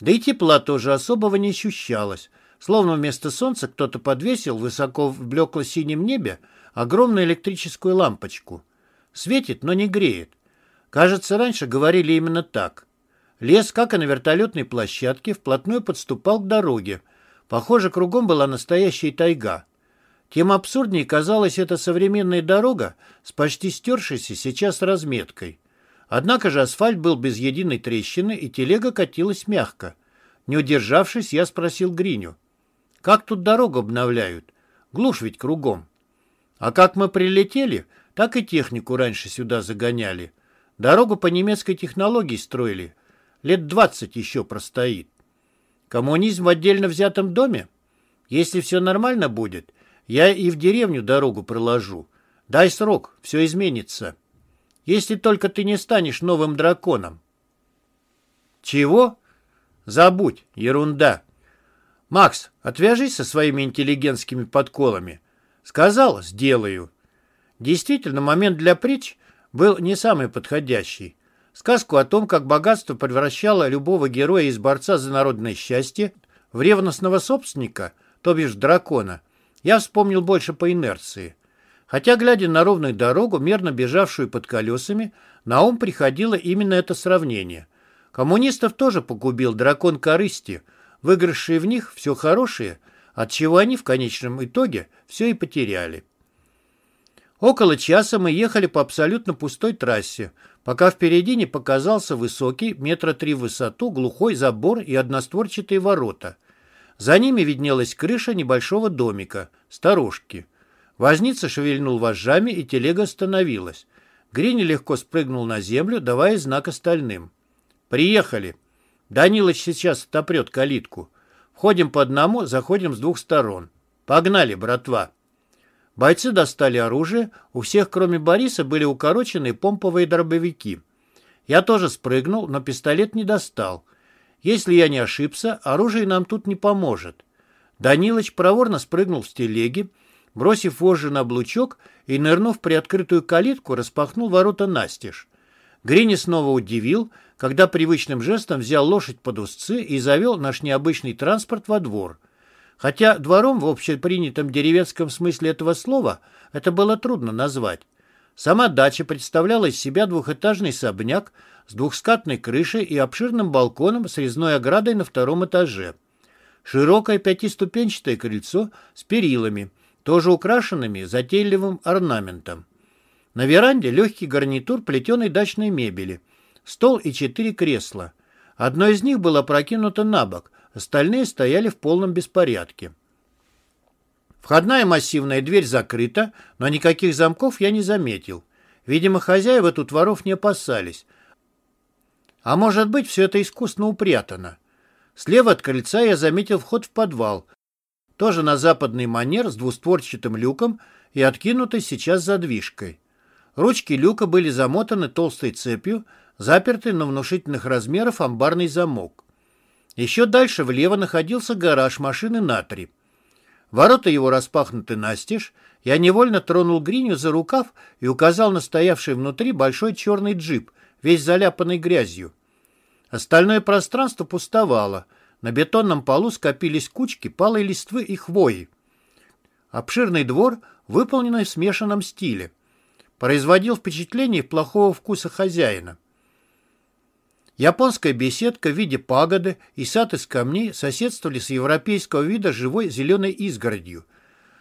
Да и тепла тоже особого не ощущалось, словно вместо солнца кто-то подвесил высоко в блекло-синем небе огромную электрическую лампочку. Светит, но не греет. Кажется, раньше говорили именно так. Лес, как и на вертолетной площадке, вплотную подступал к дороге, Похоже, кругом была настоящая тайга. Тем абсурднее казалась эта современная дорога с почти стершейся сейчас разметкой. Однако же асфальт был без единой трещины, и телега катилась мягко. Не удержавшись, я спросил Гриню. «Как тут дорогу обновляют? Глушь ведь кругом». «А как мы прилетели, так и технику раньше сюда загоняли. Дорогу по немецкой технологии строили. Лет двадцать еще простоит». Коммунизм в отдельно взятом доме? Если все нормально будет, я и в деревню дорогу проложу. Дай срок, все изменится. Если только ты не станешь новым драконом. Чего? Забудь, ерунда. Макс, отвяжись со своими интеллигентскими подколами. Сказал, сделаю. Действительно, момент для притч был не самый подходящий. Сказку о том, как богатство превращало любого героя из борца за народное счастье в ревностного собственника, то бишь дракона, я вспомнил больше по инерции. Хотя, глядя на ровную дорогу, мерно бежавшую под колесами, на ум приходило именно это сравнение. Коммунистов тоже погубил дракон корысти, выигравший в них все хорошее, от чего они в конечном итоге все и потеряли. Около часа мы ехали по абсолютно пустой трассе, пока впереди не показался высокий, метра три в высоту, глухой забор и одностворчатые ворота. За ними виднелась крыша небольшого домика, сторожки. Возница шевельнул вожжами, и телега остановилась. Грини легко спрыгнул на землю, давая знак остальным. «Приехали!» Данилыч сейчас отопрет калитку. Входим по одному, заходим с двух сторон. Погнали, братва!» Бойцы достали оружие, у всех, кроме Бориса, были укороченные помповые дробовики. Я тоже спрыгнул, но пистолет не достал. Если я не ошибся, оружие нам тут не поможет. Данилыч проворно спрыгнул с телеги, бросив вожжи на облучок и, нырнув в приоткрытую калитку, распахнул ворота настежь. Грини снова удивил, когда привычным жестом взял лошадь под узцы и завел наш необычный транспорт во двор. Хотя двором в общепринятом деревенском смысле этого слова это было трудно назвать. Сама дача представляла из себя двухэтажный особняк с двухскатной крышей и обширным балконом с резной оградой на втором этаже. Широкое пятиступенчатое крыльцо с перилами, тоже украшенными затейливым орнаментом. На веранде легкий гарнитур плетеной дачной мебели, стол и четыре кресла. Одно из них было прокинуто на бок, остальные стояли в полном беспорядке. Входная массивная дверь закрыта, но никаких замков я не заметил. Видимо, хозяева тут воров не опасались. А может быть, все это искусно упрятано. Слева от крыльца я заметил вход в подвал, тоже на западный манер с двустворчатым люком и откинутой сейчас задвижкой. Ручки люка были замотаны толстой цепью, запертый на внушительных размеров амбарный замок. Еще дальше влево находился гараж машины «Натри». Ворота его распахнуты настежь, я невольно тронул Гриню за рукав и указал на стоявший внутри большой черный джип, весь заляпанный грязью. Остальное пространство пустовало. На бетонном полу скопились кучки палой листвы и хвои. Обширный двор, выполненный в смешанном стиле, производил впечатление плохого вкуса хозяина. Японская беседка в виде пагоды и сад из камней соседствовали с европейского вида живой зеленой изгородью.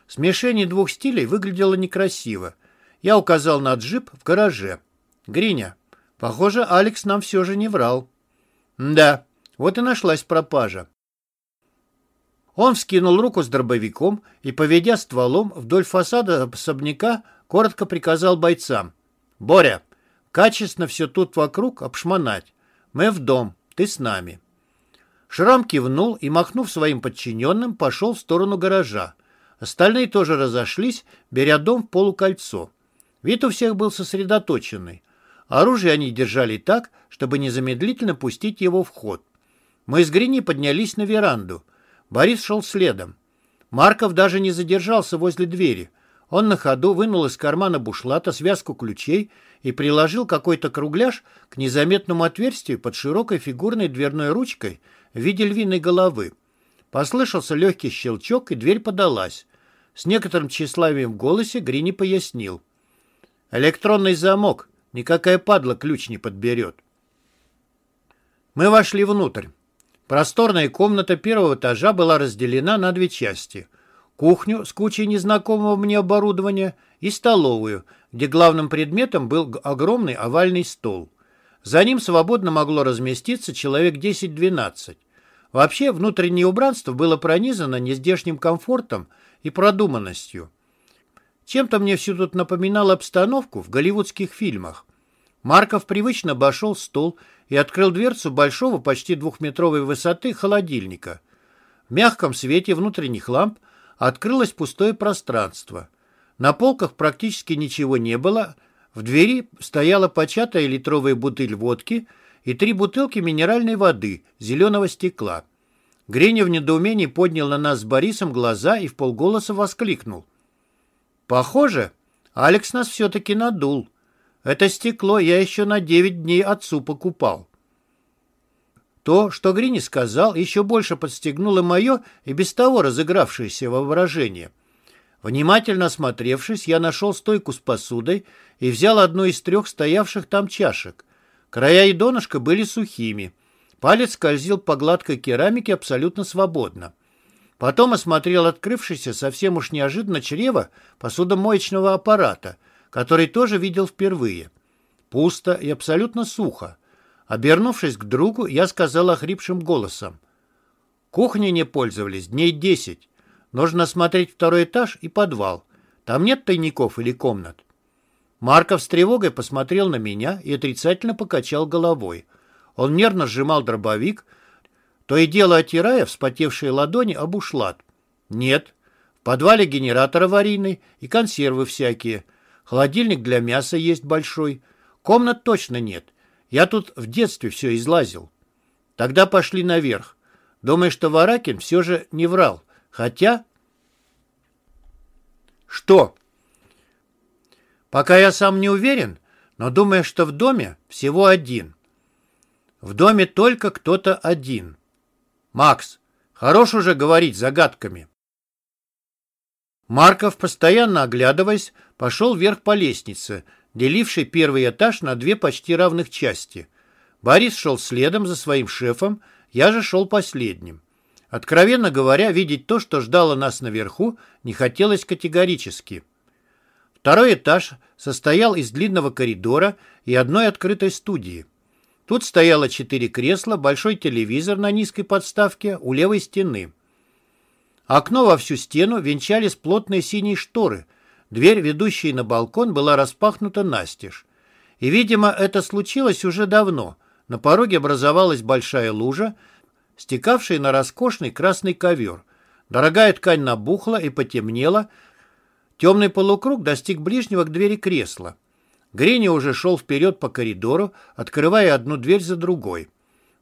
Смешение двух стилей выглядело некрасиво. Я указал на джип в гараже. «Гриня, похоже, Алекс нам все же не врал». «Да, вот и нашлась пропажа». Он вскинул руку с дробовиком и, поведя стволом вдоль фасада особняка, коротко приказал бойцам. «Боря, качественно все тут вокруг обшмонать. Мы в дом, ты с нами». Шрам кивнул и, махнув своим подчиненным, пошел в сторону гаража. Остальные тоже разошлись, беря дом в полукольцо. Вид у всех был сосредоточенный. Оружие они держали так, чтобы незамедлительно пустить его в ход. Мы с Грини поднялись на веранду. Борис шел следом. Марков даже не задержался возле двери. Он на ходу вынул из кармана бушлата связку ключей и приложил какой-то кругляш к незаметному отверстию под широкой фигурной дверной ручкой в виде львиной головы. Послышался легкий щелчок, и дверь подалась. С некоторым тщеславием в голосе Грини пояснил. «Электронный замок. Никакая падла ключ не подберет». Мы вошли внутрь. Просторная комната первого этажа была разделена на две части. Кухню с кучей незнакомого мне оборудования и столовую, где главным предметом был огромный овальный стол. За ним свободно могло разместиться человек 10-12. Вообще, внутреннее убранство было пронизано нездешним комфортом и продуманностью. Чем-то мне все тут напоминало обстановку в голливудских фильмах. Марков привычно обошел стол и открыл дверцу большого, почти двухметровой высоты холодильника. В мягком свете внутренних ламп открылось пустое пространство. На полках практически ничего не было. В двери стояла початая литровая бутыль водки и три бутылки минеральной воды зеленого стекла. Греня в недоумении поднял на нас с Борисом глаза и в полголоса воскликнул. «Похоже, Алекс нас все-таки надул». Это стекло я еще на девять дней отцу покупал. То, что Грини сказал, еще больше подстегнуло мое и без того разыгравшееся воображение. Внимательно осмотревшись, я нашел стойку с посудой и взял одну из трех стоявших там чашек. Края и донышко были сухими. Палец скользил по гладкой керамике абсолютно свободно. Потом осмотрел открывшийся совсем уж неожиданно чрево посудомоечного аппарата, который тоже видел впервые. Пусто и абсолютно сухо. Обернувшись к другу, я сказал охрипшим голосом. Кухней не пользовались дней десять. Нужно осмотреть второй этаж и подвал. Там нет тайников или комнат. Марков с тревогой посмотрел на меня и отрицательно покачал головой. Он нервно сжимал дробовик, то и дело отирая вспотевшие ладони об ушлат. Нет, в подвале генератор аварийный и консервы всякие. Холодильник для мяса есть большой. Комнат точно нет. Я тут в детстве все излазил. Тогда пошли наверх. Думаю, что Варакин все же не врал. Хотя... Что? Пока я сам не уверен, но думаю, что в доме всего один. В доме только кто-то один. Макс, хорош уже говорить загадками. Марков, постоянно оглядываясь, пошел вверх по лестнице, делившей первый этаж на две почти равных части. Борис шел следом за своим шефом, я же шел последним. Откровенно говоря, видеть то, что ждало нас наверху, не хотелось категорически. Второй этаж состоял из длинного коридора и одной открытой студии. Тут стояло четыре кресла, большой телевизор на низкой подставке у левой стены. Окно во всю стену венчались плотные синие шторы. Дверь, ведущая на балкон, была распахнута настежь. И, видимо, это случилось уже давно. На пороге образовалась большая лужа, стекавший на роскошный красный ковер. Дорогая ткань набухла и потемнела. Темный полукруг достиг ближнего к двери кресла. Грини уже шел вперед по коридору, открывая одну дверь за другой.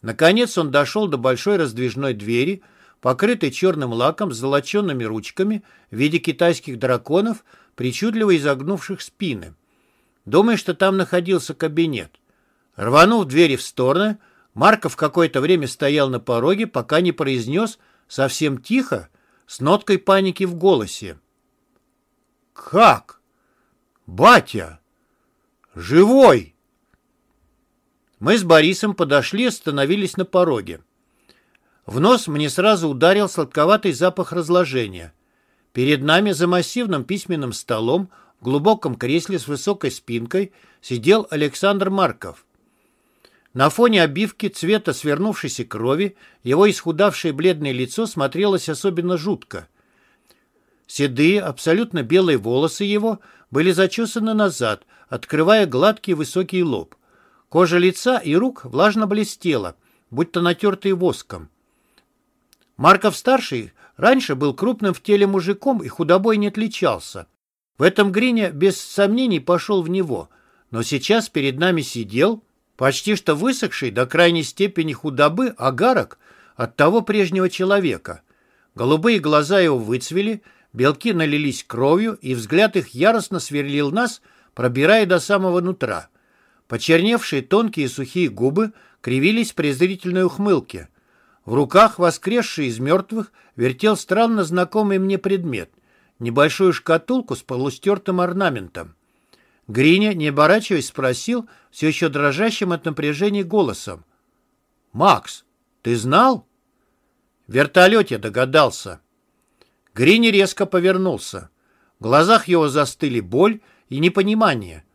Наконец он дошел до большой раздвижной двери, покрытой черным лаком с золоченными ручками в виде китайских драконов, причудливо изогнувших спины. Думаю, что там находился кабинет. Рванув двери в стороны, Марков какое-то время стоял на пороге, пока не произнес совсем тихо, с ноткой паники в голосе. «Как? Батя! Живой!» Мы с Борисом подошли и остановились на пороге. В нос мне сразу ударил сладковатый запах разложения. Перед нами за массивным письменным столом в глубоком кресле с высокой спинкой сидел Александр Марков. На фоне обивки цвета свернувшейся крови его исхудавшее бледное лицо смотрелось особенно жутко. Седые, абсолютно белые волосы его были зачесаны назад, открывая гладкий высокий лоб. Кожа лица и рук влажно блестела, будто натертые воском. Марков-старший раньше был крупным в теле мужиком и худобой не отличался. В этом Грине без сомнений пошел в него, но сейчас перед нами сидел почти что высохший до крайней степени худобы агарок от того прежнего человека. Голубые глаза его выцвели, белки налились кровью, и взгляд их яростно сверлил нас, пробирая до самого нутра. Почерневшие тонкие сухие губы кривились в презрительной ухмылке. В руках, воскресший из мертвых, вертел странно знакомый мне предмет — небольшую шкатулку с полустертым орнаментом. Гриня, не оборачиваясь, спросил, все еще дрожащим от напряжения голосом. «Макс, ты знал?» «В вертолете догадался». Грини резко повернулся. В глазах его застыли боль и непонимание.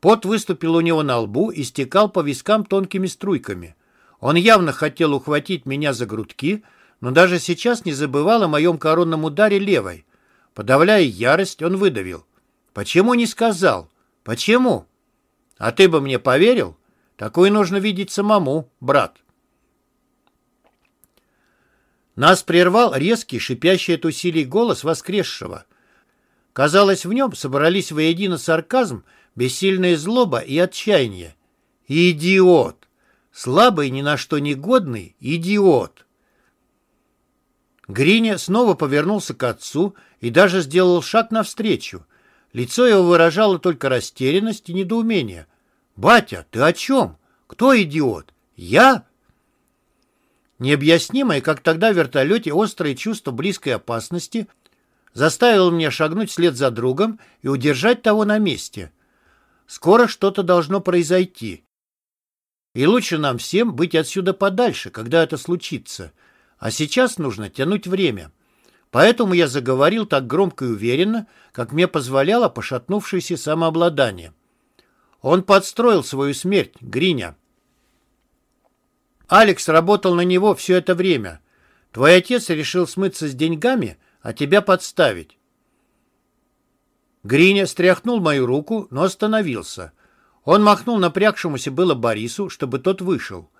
Пот выступил у него на лбу и стекал по вискам тонкими струйками. Он явно хотел ухватить меня за грудки, но даже сейчас не забывал о моем коронном ударе левой. Подавляя ярость, он выдавил. «Почему не сказал?» Почему? А ты бы мне поверил? Такое нужно видеть самому, брат. Нас прервал резкий, шипящий от усилий голос воскресшего. Казалось, в нем собрались воедино сарказм, бессильная злоба и отчаяние. Идиот! Слабый, ни на что не годный идиот! Гриня снова повернулся к отцу и даже сделал шаг навстречу. Лицо его выражало только растерянность и недоумение. «Батя, ты о чем? Кто идиот? Я?» Необъяснимое, как тогда в вертолете, острое чувство близкой опасности заставил меня шагнуть вслед за другом и удержать того на месте. Скоро что-то должно произойти. И лучше нам всем быть отсюда подальше, когда это случится. А сейчас нужно тянуть время. Поэтому я заговорил так громко и уверенно, как мне позволяло пошатнувшееся самообладание. Он подстроил свою смерть, Гриня. Алекс работал на него все это время. Твой отец решил смыться с деньгами, а тебя подставить. Гриня стряхнул мою руку, но остановился. Он махнул напрягшемуся было Борису, чтобы тот вышел.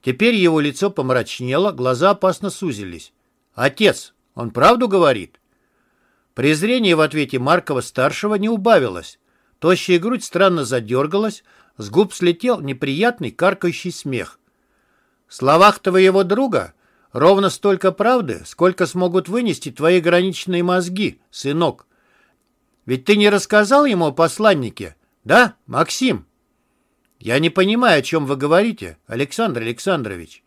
Теперь его лицо помрачнело, глаза опасно сузились. «Отец, он правду говорит?» Презрение в ответе Маркова-старшего не убавилось. Тощая грудь странно задергалась, с губ слетел неприятный каркающий смех. В словах твоего друга ровно столько правды, сколько смогут вынести твои граничные мозги, сынок. Ведь ты не рассказал ему о посланнике, да, Максим? Я не понимаю, о чем вы говорите, Александр Александрович.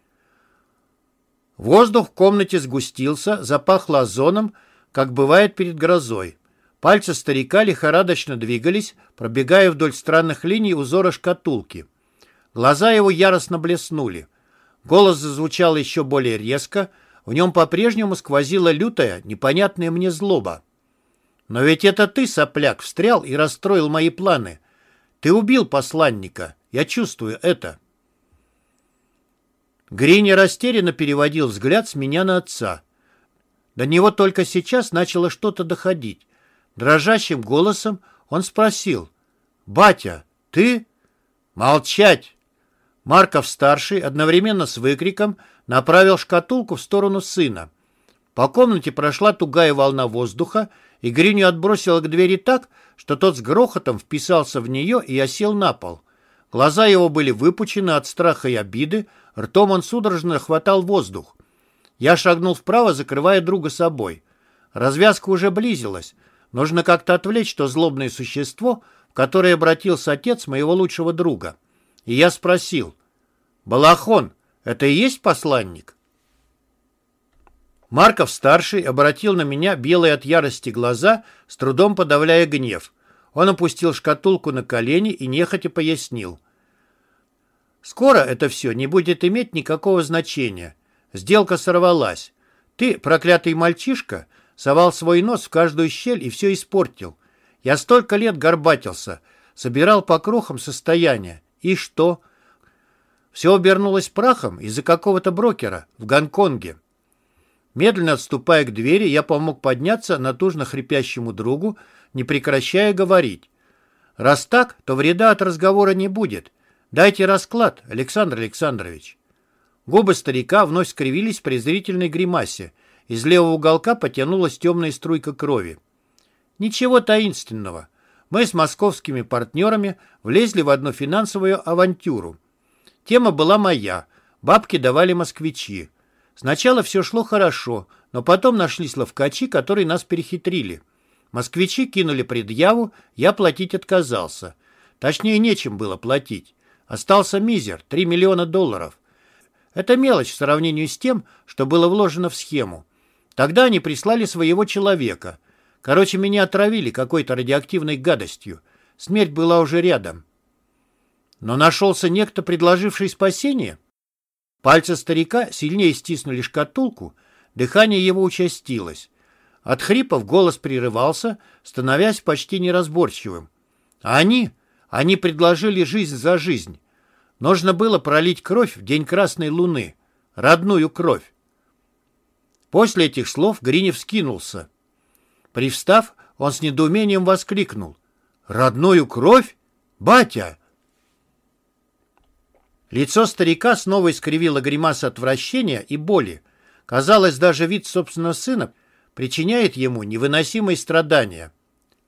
Воздух в комнате сгустился, запахло озоном, как бывает перед грозой. Пальцы старика лихорадочно двигались, пробегая вдоль странных линий узора шкатулки. Глаза его яростно блеснули. Голос зазвучал еще более резко, в нем по-прежнему сквозила лютая, непонятная мне злоба. «Но ведь это ты, сопляк, встрял и расстроил мои планы. Ты убил посланника, я чувствую это». Грини растерянно переводил взгляд с меня на отца. До него только сейчас начало что-то доходить. Дрожащим голосом он спросил. «Батя, ты?» «Молчать!» Марков-старший одновременно с выкриком направил шкатулку в сторону сына. По комнате прошла тугая волна воздуха, и Гриню отбросила к двери так, что тот с грохотом вписался в нее и осел на пол. Глаза его были выпучены от страха и обиды, ртом он судорожно хватал воздух. Я шагнул вправо, закрывая друга собой. Развязка уже близилась. Нужно как-то отвлечь то злобное существо, в которое обратился отец моего лучшего друга. И я спросил, «Балахон, это и есть посланник?» Марков-старший обратил на меня белые от ярости глаза, с трудом подавляя гнев. Он опустил шкатулку на колени и нехотя пояснил. «Скоро это все не будет иметь никакого значения. Сделка сорвалась. Ты, проклятый мальчишка, совал свой нос в каждую щель и все испортил. Я столько лет горбатился, собирал по крохам состояние. И что? Все обернулось прахом из-за какого-то брокера в Гонконге. Медленно отступая к двери, я помог подняться натужно хрипящему другу, не прекращая говорить. «Раз так, то вреда от разговора не будет. Дайте расклад, Александр Александрович». Губы старика вновь скривились в презрительной гримасе. Из левого уголка потянулась темная струйка крови. Ничего таинственного. Мы с московскими партнерами влезли в одну финансовую авантюру. Тема была моя. Бабки давали москвичи. Сначала все шло хорошо, но потом нашлись ловкачи, которые нас перехитрили. Москвичи кинули предъяву, я платить отказался. Точнее, нечем было платить. Остался мизер, 3 миллиона долларов. Это мелочь в сравнении с тем, что было вложено в схему. Тогда они прислали своего человека. Короче, меня отравили какой-то радиоактивной гадостью. Смерть была уже рядом. Но нашелся некто, предложивший спасение? Пальцы старика сильнее стиснули шкатулку, дыхание его участилось. От хрипов голос прерывался, становясь почти неразборчивым. А они, они предложили жизнь за жизнь. Нужно было пролить кровь в день Красной Луны, родную кровь. После этих слов Гринев скинулся. Привстав, он с недоумением воскликнул. «Родную кровь? Батя!» Лицо старика снова искривило гримаса отвращения и боли. Казалось, даже вид собственного сына причиняет ему невыносимые страдания.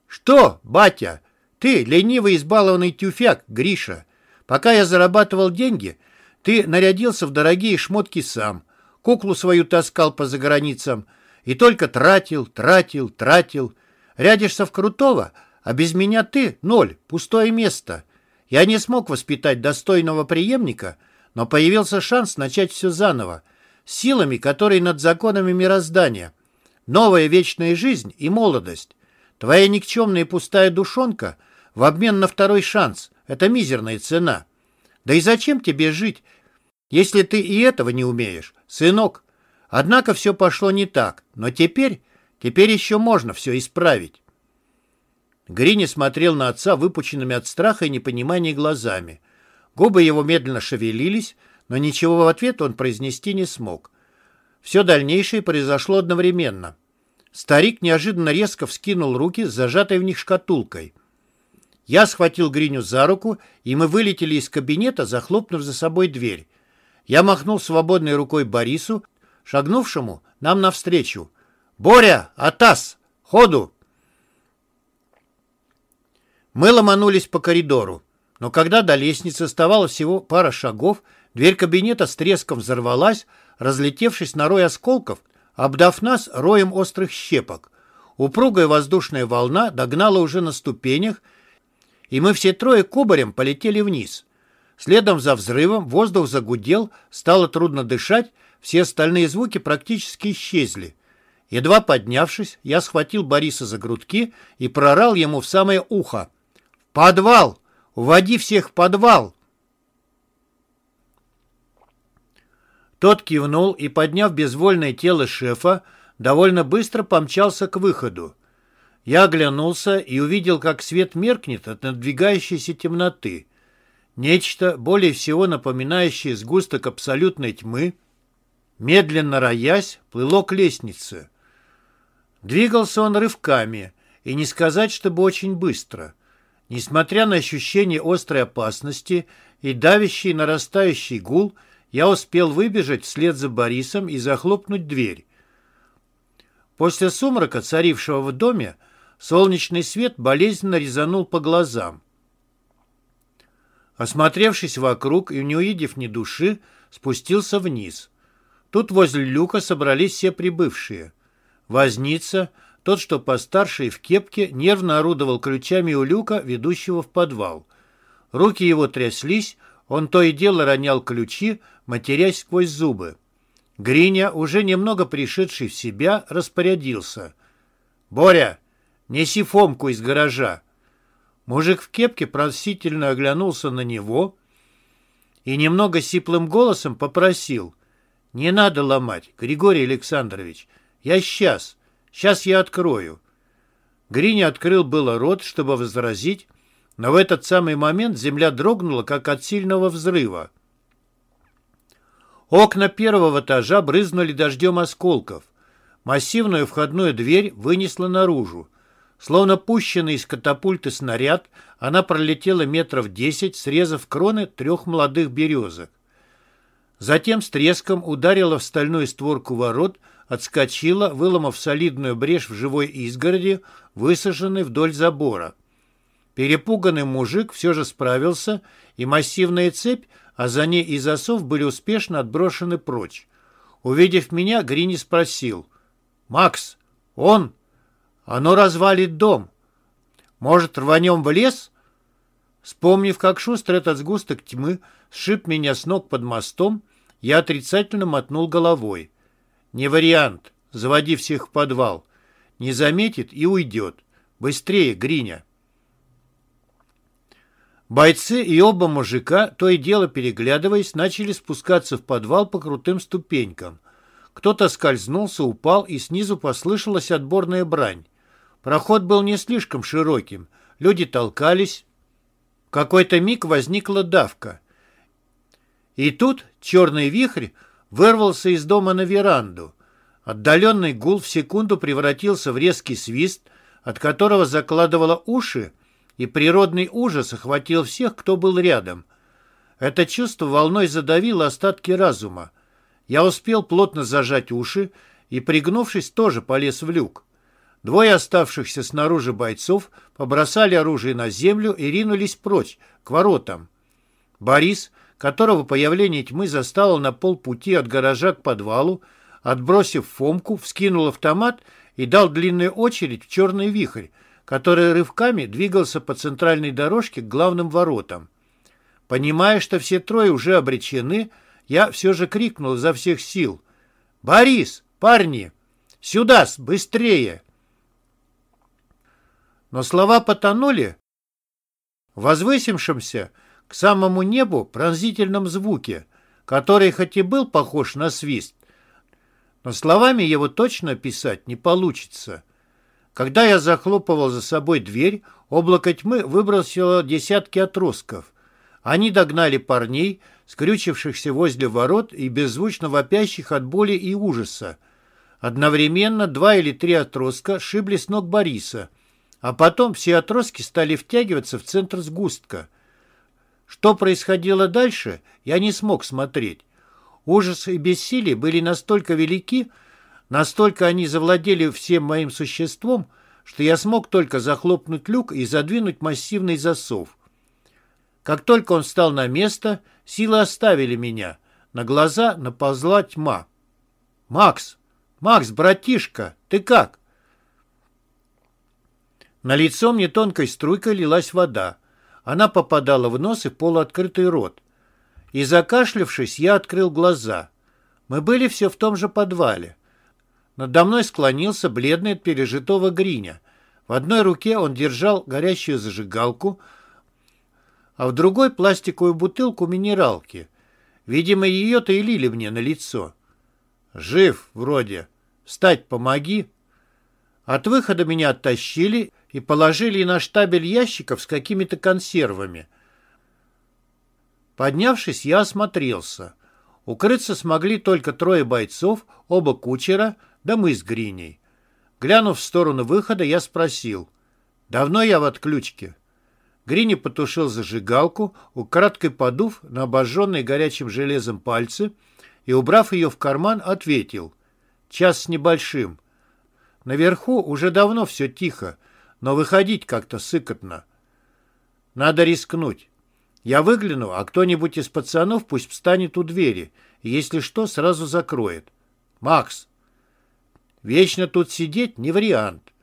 «Что, батя? Ты, ленивый избалованный тюфяк, Гриша. Пока я зарабатывал деньги, ты нарядился в дорогие шмотки сам, куклу свою таскал по заграницам и только тратил, тратил, тратил. Рядишься в крутого, а без меня ты — ноль, пустое место». Я не смог воспитать достойного преемника, но появился шанс начать все заново, силами, которые над законами мироздания. Новая вечная жизнь и молодость. Твоя никчемная пустая душонка в обмен на второй шанс — это мизерная цена. Да и зачем тебе жить, если ты и этого не умеешь, сынок? Однако все пошло не так, но теперь, теперь еще можно все исправить. Грини смотрел на отца выпученными от страха и непонимания глазами. Губы его медленно шевелились, но ничего в ответ он произнести не смог. Все дальнейшее произошло одновременно. Старик неожиданно резко вскинул руки с зажатой в них шкатулкой. Я схватил Гриню за руку, и мы вылетели из кабинета, захлопнув за собой дверь. Я махнул свободной рукой Борису, шагнувшему нам навстречу. «Боря! Атас! Ходу!» Мы ломанулись по коридору, но когда до лестницы оставалось всего пара шагов, дверь кабинета с треском взорвалась, разлетевшись на рой осколков, обдав нас роем острых щепок. Упругая воздушная волна догнала уже на ступенях, и мы все трое кубарем полетели вниз. Следом за взрывом воздух загудел, стало трудно дышать, все остальные звуки практически исчезли. Едва поднявшись, я схватил Бориса за грудки и прорал ему в самое ухо. «Подвал! Уводи всех в подвал!» Тот кивнул и, подняв безвольное тело шефа, довольно быстро помчался к выходу. Я оглянулся и увидел, как свет меркнет от надвигающейся темноты. Нечто, более всего напоминающее сгусток абсолютной тьмы, медленно роясь, плыло к лестнице. Двигался он рывками, и не сказать, чтобы очень быстро — Несмотря на ощущение острой опасности и давящий нарастающий гул, я успел выбежать вслед за Борисом и захлопнуть дверь. После сумрака, царившего в доме, солнечный свет болезненно резанул по глазам. Осмотревшись вокруг и не увидев ни души, спустился вниз. Тут возле люка собрались все прибывшие. Возница — тот, что постарше и в кепке, нервно орудовал ключами у люка, ведущего в подвал. Руки его тряслись, он то и дело ронял ключи, матерясь сквозь зубы. Гриня, уже немного пришедший в себя, распорядился. «Боря, неси Фомку из гаража». Мужик в кепке просительно оглянулся на него и немного сиплым голосом попросил. «Не надо ломать, Григорий Александрович, я сейчас». Сейчас я открою». Гриня открыл было рот, чтобы возразить, но в этот самый момент земля дрогнула, как от сильного взрыва. Окна первого этажа брызнули дождем осколков. Массивную входную дверь вынесла наружу. Словно пущенный из катапульты снаряд, она пролетела метров десять, срезав кроны трех молодых березок. Затем с треском ударила в стальную створку ворот, отскочила, выломав солидную брешь в живой изгороди, высаженной вдоль забора. Перепуганный мужик все же справился, и массивная цепь, а за ней и засов были успешно отброшены прочь. Увидев меня, Грини спросил. «Макс, он? Оно развалит дом. Может, рванем в лес?» Вспомнив, как шустро этот сгусток тьмы сшиб меня с ног под мостом, я отрицательно мотнул головой. Не вариант. Заводи всех в подвал. Не заметит и уйдет. Быстрее, Гриня. Бойцы и оба мужика, то и дело переглядываясь, начали спускаться в подвал по крутым ступенькам. Кто-то скользнулся, упал, и снизу послышалась отборная брань. Проход был не слишком широким. Люди толкались. В какой-то миг возникла давка. И тут черный вихрь вырвался из дома на веранду. Отдаленный гул в секунду превратился в резкий свист, от которого закладывало уши, и природный ужас охватил всех, кто был рядом. Это чувство волной задавило остатки разума. Я успел плотно зажать уши и, пригнувшись, тоже полез в люк. Двое оставшихся снаружи бойцов побросали оружие на землю и ринулись прочь, к воротам. Борис — которого появление тьмы застало на полпути от гаража к подвалу, отбросив Фомку, вскинул автомат и дал длинную очередь в черный вихрь, который рывками двигался по центральной дорожке к главным воротам. Понимая, что все трое уже обречены, я все же крикнул изо всех сил. «Борис! Парни! Сюда, быстрее!» Но слова потонули в возвысившемся к самому небу пронзительном звуке, который хоть и был похож на свист, но словами его точно описать не получится. Когда я захлопывал за собой дверь, облако тьмы выбросило десятки отростков. Они догнали парней, скрючившихся возле ворот и беззвучно вопящих от боли и ужаса. Одновременно два или три отростка шибли с ног Бориса, а потом все отростки стали втягиваться в центр сгустка. Что происходило дальше, я не смог смотреть. Ужас и бессилие были настолько велики, настолько они завладели всем моим существом, что я смог только захлопнуть люк и задвинуть массивный засов. Как только он встал на место, силы оставили меня. На глаза наползла тьма. «Макс! Макс, братишка, ты как?» На лицо мне тонкой струйкой лилась вода. Она попадала в нос и в полуоткрытый рот. И закашлявшись, я открыл глаза. Мы были все в том же подвале. Надо мной склонился бледный от пережитого гриня. В одной руке он держал горящую зажигалку, а в другой пластиковую бутылку минералки. Видимо, ее-то и лили мне на лицо. «Жив, вроде. Встать помоги». От выхода меня оттащили и положили на штабель ящиков с какими-то консервами. Поднявшись, я осмотрелся. Укрыться смогли только трое бойцов, оба кучера, да мы с Гриней. Глянув в сторону выхода, я спросил. «Давно я в отключке?» Грини потушил зажигалку, украдкой подув на обожженные горячим железом пальцы и, убрав ее в карман, ответил. «Час с небольшим. Наверху уже давно все тихо, но выходить как-то сыкотно. Надо рискнуть. Я выгляну, а кто-нибудь из пацанов пусть встанет у двери, и если что, сразу закроет. Макс, вечно тут сидеть не вариант.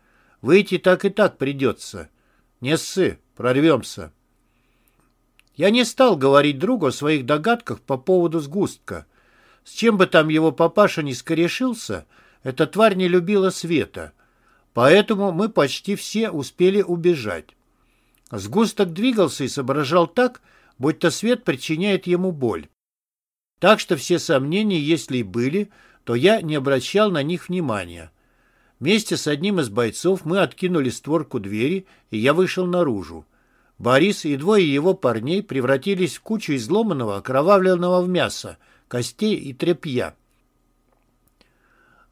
Выйти так и так придется. Не ссы, прорвемся. Я не стал говорить другу о своих догадках по поводу сгустка. С чем бы там его папаша не скорешился, эта тварь не любила света. Поэтому мы почти все успели убежать. Сгусток двигался и соображал так, будто свет причиняет ему боль. Так что все сомнения, если и были, то я не обращал на них внимания. Вместе с одним из бойцов мы откинули створку двери, и я вышел наружу. Борис и двое его парней превратились в кучу изломанного, окровавленного в мясо, костей и тряпья.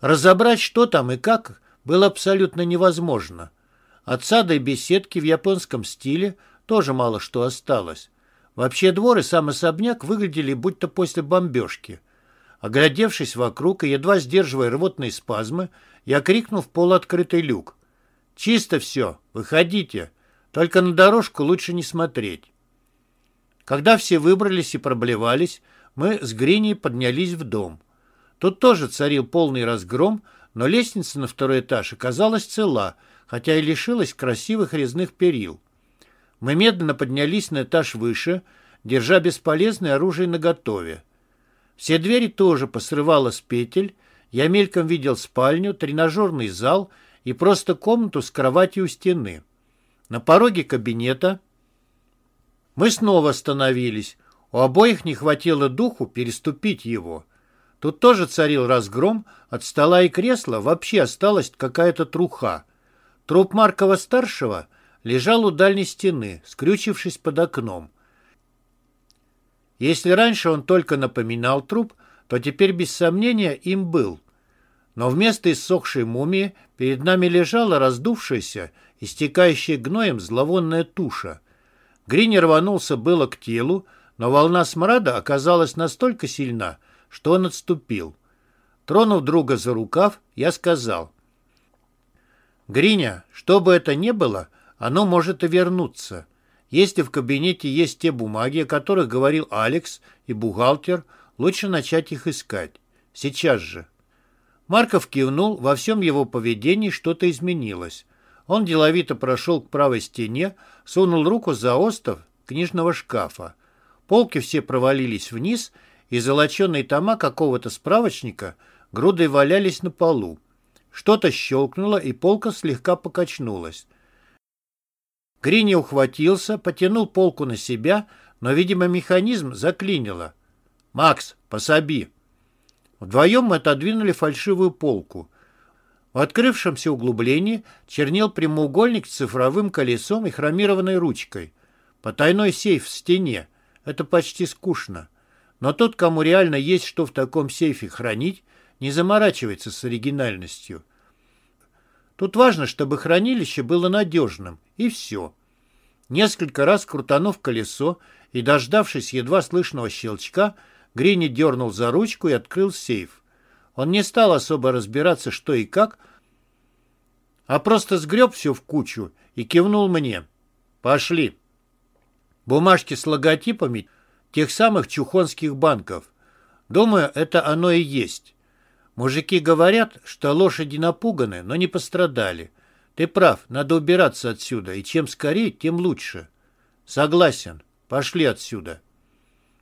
Разобрать, что там и как, было абсолютно невозможно. От сада и беседки в японском стиле тоже мало что осталось. Вообще двор и сам особняк выглядели будто после бомбежки. Оглядевшись вокруг и едва сдерживая рвотные спазмы, я крикнул в полуоткрытый люк. «Чисто все! Выходите! Только на дорожку лучше не смотреть!» Когда все выбрались и проблевались, мы с Гриней поднялись в дом. Тут тоже царил полный разгром, но лестница на второй этаж оказалась цела, хотя и лишилась красивых резных перил. Мы медленно поднялись на этаж выше, держа бесполезное оружие наготове. Все двери тоже посрывало с петель. Я мельком видел спальню, тренажерный зал и просто комнату с кроватью у стены. На пороге кабинета мы снова остановились. У обоих не хватило духу переступить его. Тут тоже царил разгром, от стола и кресла вообще осталась какая-то труха. Труп Маркова-старшего лежал у дальней стены, скрючившись под окном. Если раньше он только напоминал труп, то теперь без сомнения им был. Но вместо иссохшей мумии перед нами лежала раздувшаяся, истекающая гноем зловонная туша. Грини рванулся было к телу, но волна смрада оказалась настолько сильна, что он отступил. Тронув друга за рукав, я сказал. «Гриня, что бы это ни было, оно может и вернуться. Если в кабинете есть те бумаги, о которых говорил Алекс и бухгалтер, лучше начать их искать. Сейчас же». Марков кивнул, во всем его поведении что-то изменилось. Он деловито прошел к правой стене, сунул руку за остов книжного шкафа. Полки все провалились вниз, и золоченые тома какого-то справочника грудой валялись на полу. Что-то щелкнуло, и полка слегка покачнулась. Грини ухватился, потянул полку на себя, но, видимо, механизм заклинило. «Макс, пособи!» Вдвоем мы отодвинули фальшивую полку. В открывшемся углублении чернел прямоугольник с цифровым колесом и хромированной ручкой. Потайной сейф в стене. Это почти скучно. Но тот, кому реально есть что в таком сейфе хранить, не заморачивается с оригинальностью. Тут важно, чтобы хранилище было надежным, и все. Несколько раз крутанув колесо и дождавшись едва слышного щелчка, Грини дернул за ручку и открыл сейф. Он не стал особо разбираться, что и как, а просто сгреб все в кучу и кивнул мне. «Пошли». Бумажки с логотипами тех самых чухонских банков. Думаю, это оно и есть. Мужики говорят, что лошади напуганы, но не пострадали. Ты прав, надо убираться отсюда, и чем скорее, тем лучше. Согласен. Пошли отсюда.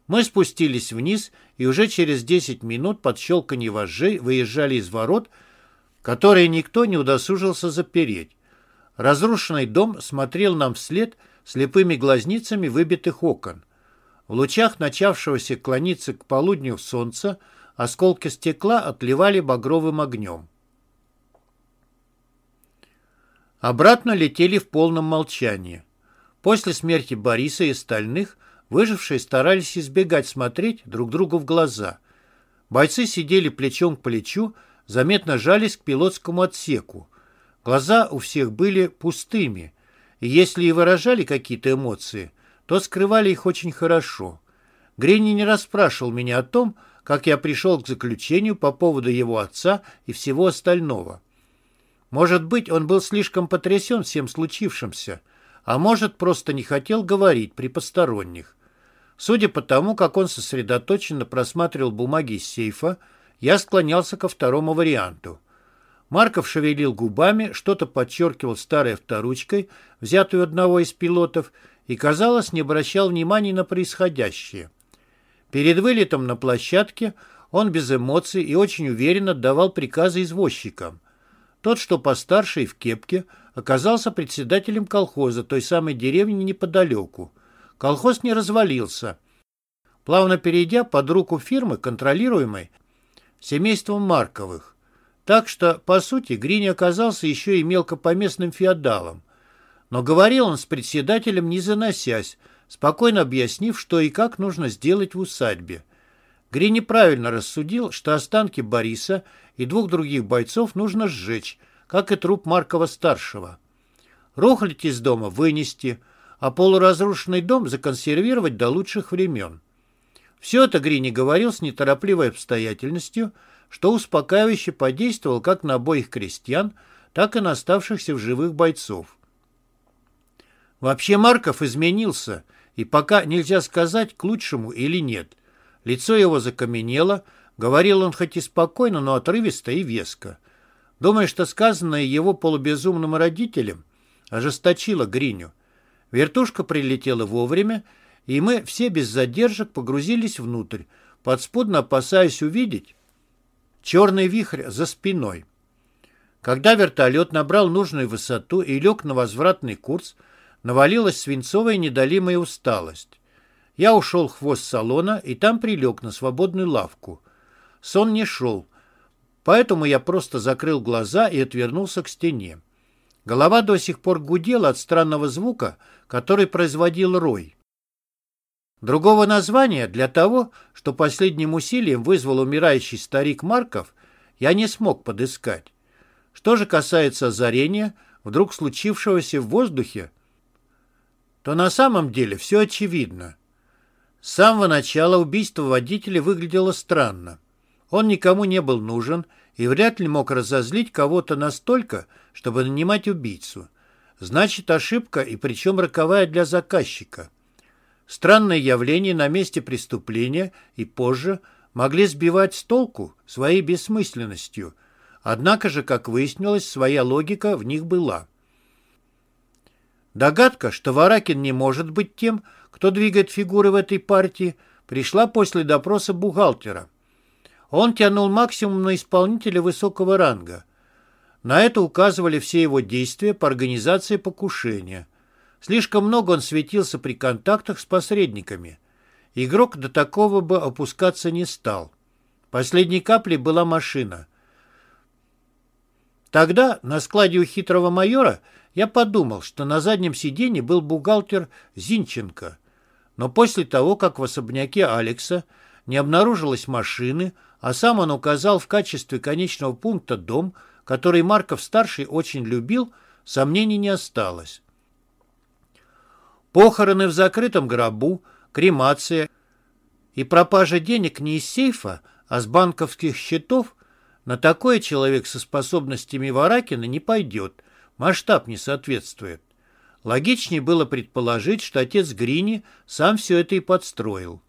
Мы спустились вниз и уже через 10 минут под щелканье вожжей выезжали из ворот, которые никто не удосужился запереть. Разрушенный дом смотрел нам вслед слепыми глазницами выбитых окон. В лучах начавшегося клониться к полудню солнца осколки стекла отливали багровым огнем. Обратно летели в полном молчании. После смерти Бориса и остальных Выжившие старались избегать смотреть друг другу в глаза. Бойцы сидели плечом к плечу, заметно жались к пилотскому отсеку. Глаза у всех были пустыми, и если и выражали какие-то эмоции, то скрывали их очень хорошо. Грени не расспрашивал меня о том, как я пришел к заключению по поводу его отца и всего остального. Может быть, он был слишком потрясен всем случившимся, а может, просто не хотел говорить при посторонних. Судя по тому, как он сосредоточенно просматривал бумаги из сейфа, я склонялся ко второму варианту. Марков шевелил губами, что-то подчеркивал старой авторучкой, взятую одного из пилотов, и, казалось, не обращал внимания на происходящее. Перед вылетом на площадке он без эмоций и очень уверенно давал приказы извозчикам. Тот, что постарше и в кепке, оказался председателем колхоза той самой деревни неподалеку. Колхоз не развалился, плавно перейдя под руку фирмы, контролируемой семейством Марковых. Так что, по сути, Грини оказался еще и мелкопоместным феодалом. Но говорил он с председателем, не заносясь, спокойно объяснив, что и как нужно сделать в усадьбе. Грини правильно рассудил, что останки Бориса и двух других бойцов нужно сжечь, как и труп Маркова-старшего. Рухлить из дома вынести – а полуразрушенный дом законсервировать до лучших времен. Все это Грини говорил с неторопливой обстоятельностью, что успокаивающе подействовал как на обоих крестьян, так и на оставшихся в живых бойцов. Вообще Марков изменился, и пока нельзя сказать, к лучшему или нет. Лицо его закаменело, говорил он хоть и спокойно, но отрывисто и веско. Думаю, что сказанное его полубезумным родителям ожесточило Гриню. Вертушка прилетела вовремя, и мы все без задержек погрузились внутрь, подспудно опасаясь увидеть черный вихрь за спиной. Когда вертолет набрал нужную высоту и лег на возвратный курс, навалилась свинцовая недолимая усталость. Я ушел в хвост салона и там прилег на свободную лавку. Сон не шел, поэтому я просто закрыл глаза и отвернулся к стене. Голова до сих пор гудела от странного звука, который производил рой. Другого названия для того, что последним усилием вызвал умирающий старик Марков, я не смог подыскать. Что же касается озарения, вдруг случившегося в воздухе, то на самом деле все очевидно. С самого начала убийство водителя выглядело странно. Он никому не был нужен и вряд ли мог разозлить кого-то настолько, чтобы нанимать убийцу. Значит, ошибка, и причем роковая для заказчика. Странное явление на месте преступления и позже могли сбивать с толку своей бессмысленностью. Однако же, как выяснилось, своя логика в них была. Догадка, что Варакин не может быть тем, кто двигает фигуры в этой партии, пришла после допроса бухгалтера. Он тянул максимум на исполнителя высокого ранга. На это указывали все его действия по организации покушения. Слишком много он светился при контактах с посредниками. Игрок до такого бы опускаться не стал. Последней каплей была машина. Тогда на складе у хитрого майора я подумал, что на заднем сиденье был бухгалтер Зинченко. Но после того, как в особняке Алекса не обнаружилось машины, а сам он указал в качестве конечного пункта дом, который Марков-старший очень любил, сомнений не осталось. Похороны в закрытом гробу, кремация и пропажа денег не из сейфа, а с банковских счетов на такое человек со способностями Варакина не пойдет, масштаб не соответствует. Логичнее было предположить, что отец Грини сам все это и подстроил.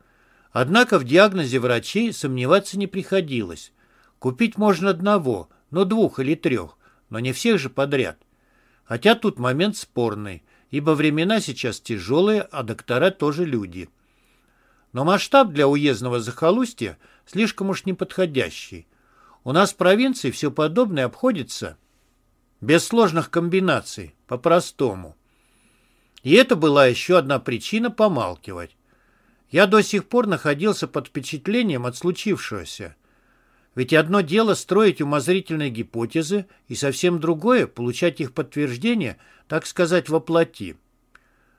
Однако в диагнозе врачей сомневаться не приходилось. Купить можно одного, но двух или трех, но не всех же подряд. Хотя тут момент спорный, ибо времена сейчас тяжелые, а доктора тоже люди. Но масштаб для уездного захолустья слишком уж неподходящий. У нас в провинции все подобное обходится без сложных комбинаций, по-простому. И это была еще одна причина помалкивать. Я до сих пор находился под впечатлением от случившегося. Ведь одно дело строить умозрительные гипотезы, и совсем другое — получать их подтверждение, так сказать, воплоти.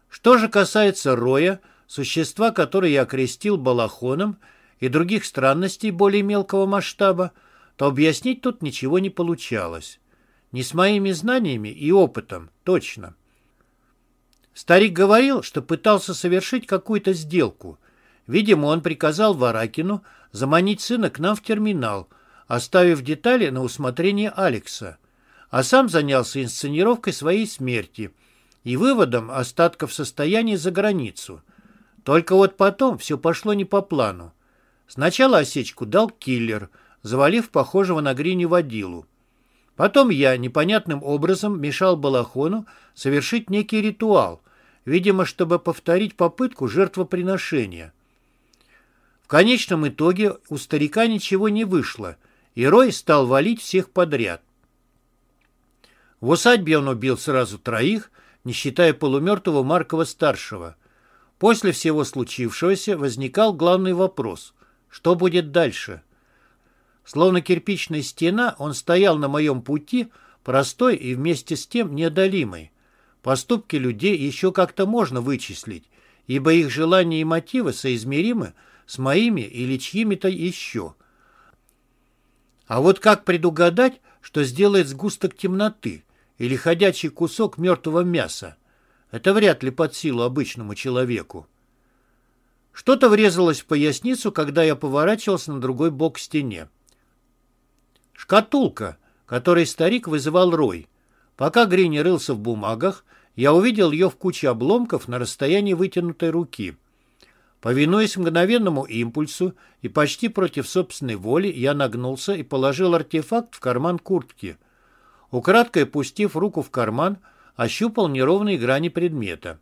Что же касается Роя, существа, которое я окрестил балахоном, и других странностей более мелкого масштаба, то объяснить тут ничего не получалось. Не с моими знаниями и опытом, точно. Старик говорил, что пытался совершить какую-то сделку. Видимо, он приказал Варакину заманить сына к нам в терминал, оставив детали на усмотрение Алекса, а сам занялся инсценировкой своей смерти и выводом остатков состояния за границу. Только вот потом все пошло не по плану. Сначала осечку дал киллер, завалив похожего на Грини водилу. Потом я непонятным образом мешал Балахону совершить некий ритуал, видимо, чтобы повторить попытку жертвоприношения. В конечном итоге у старика ничего не вышло, и Рой стал валить всех подряд. В усадьбе он убил сразу троих, не считая полумертвого Маркова-старшего. После всего случившегося возникал главный вопрос – что будет дальше? Словно кирпичная стена, он стоял на моем пути, простой и вместе с тем неодолимый. Поступки людей еще как-то можно вычислить, ибо их желания и мотивы соизмеримы с моими или чьими-то еще. А вот как предугадать, что сделает сгусток темноты или ходячий кусок мертвого мяса? Это вряд ли под силу обычному человеку. Что-то врезалось в поясницу, когда я поворачивался на другой бок к стене. Шкатулка, которой старик вызывал Рой. Пока Грини рылся в бумагах, я увидел ее в куче обломков на расстоянии вытянутой руки. Повинуясь мгновенному импульсу и почти против собственной воли, я нагнулся и положил артефакт в карман куртки. Украдкой пустив руку в карман, ощупал неровные грани предмета.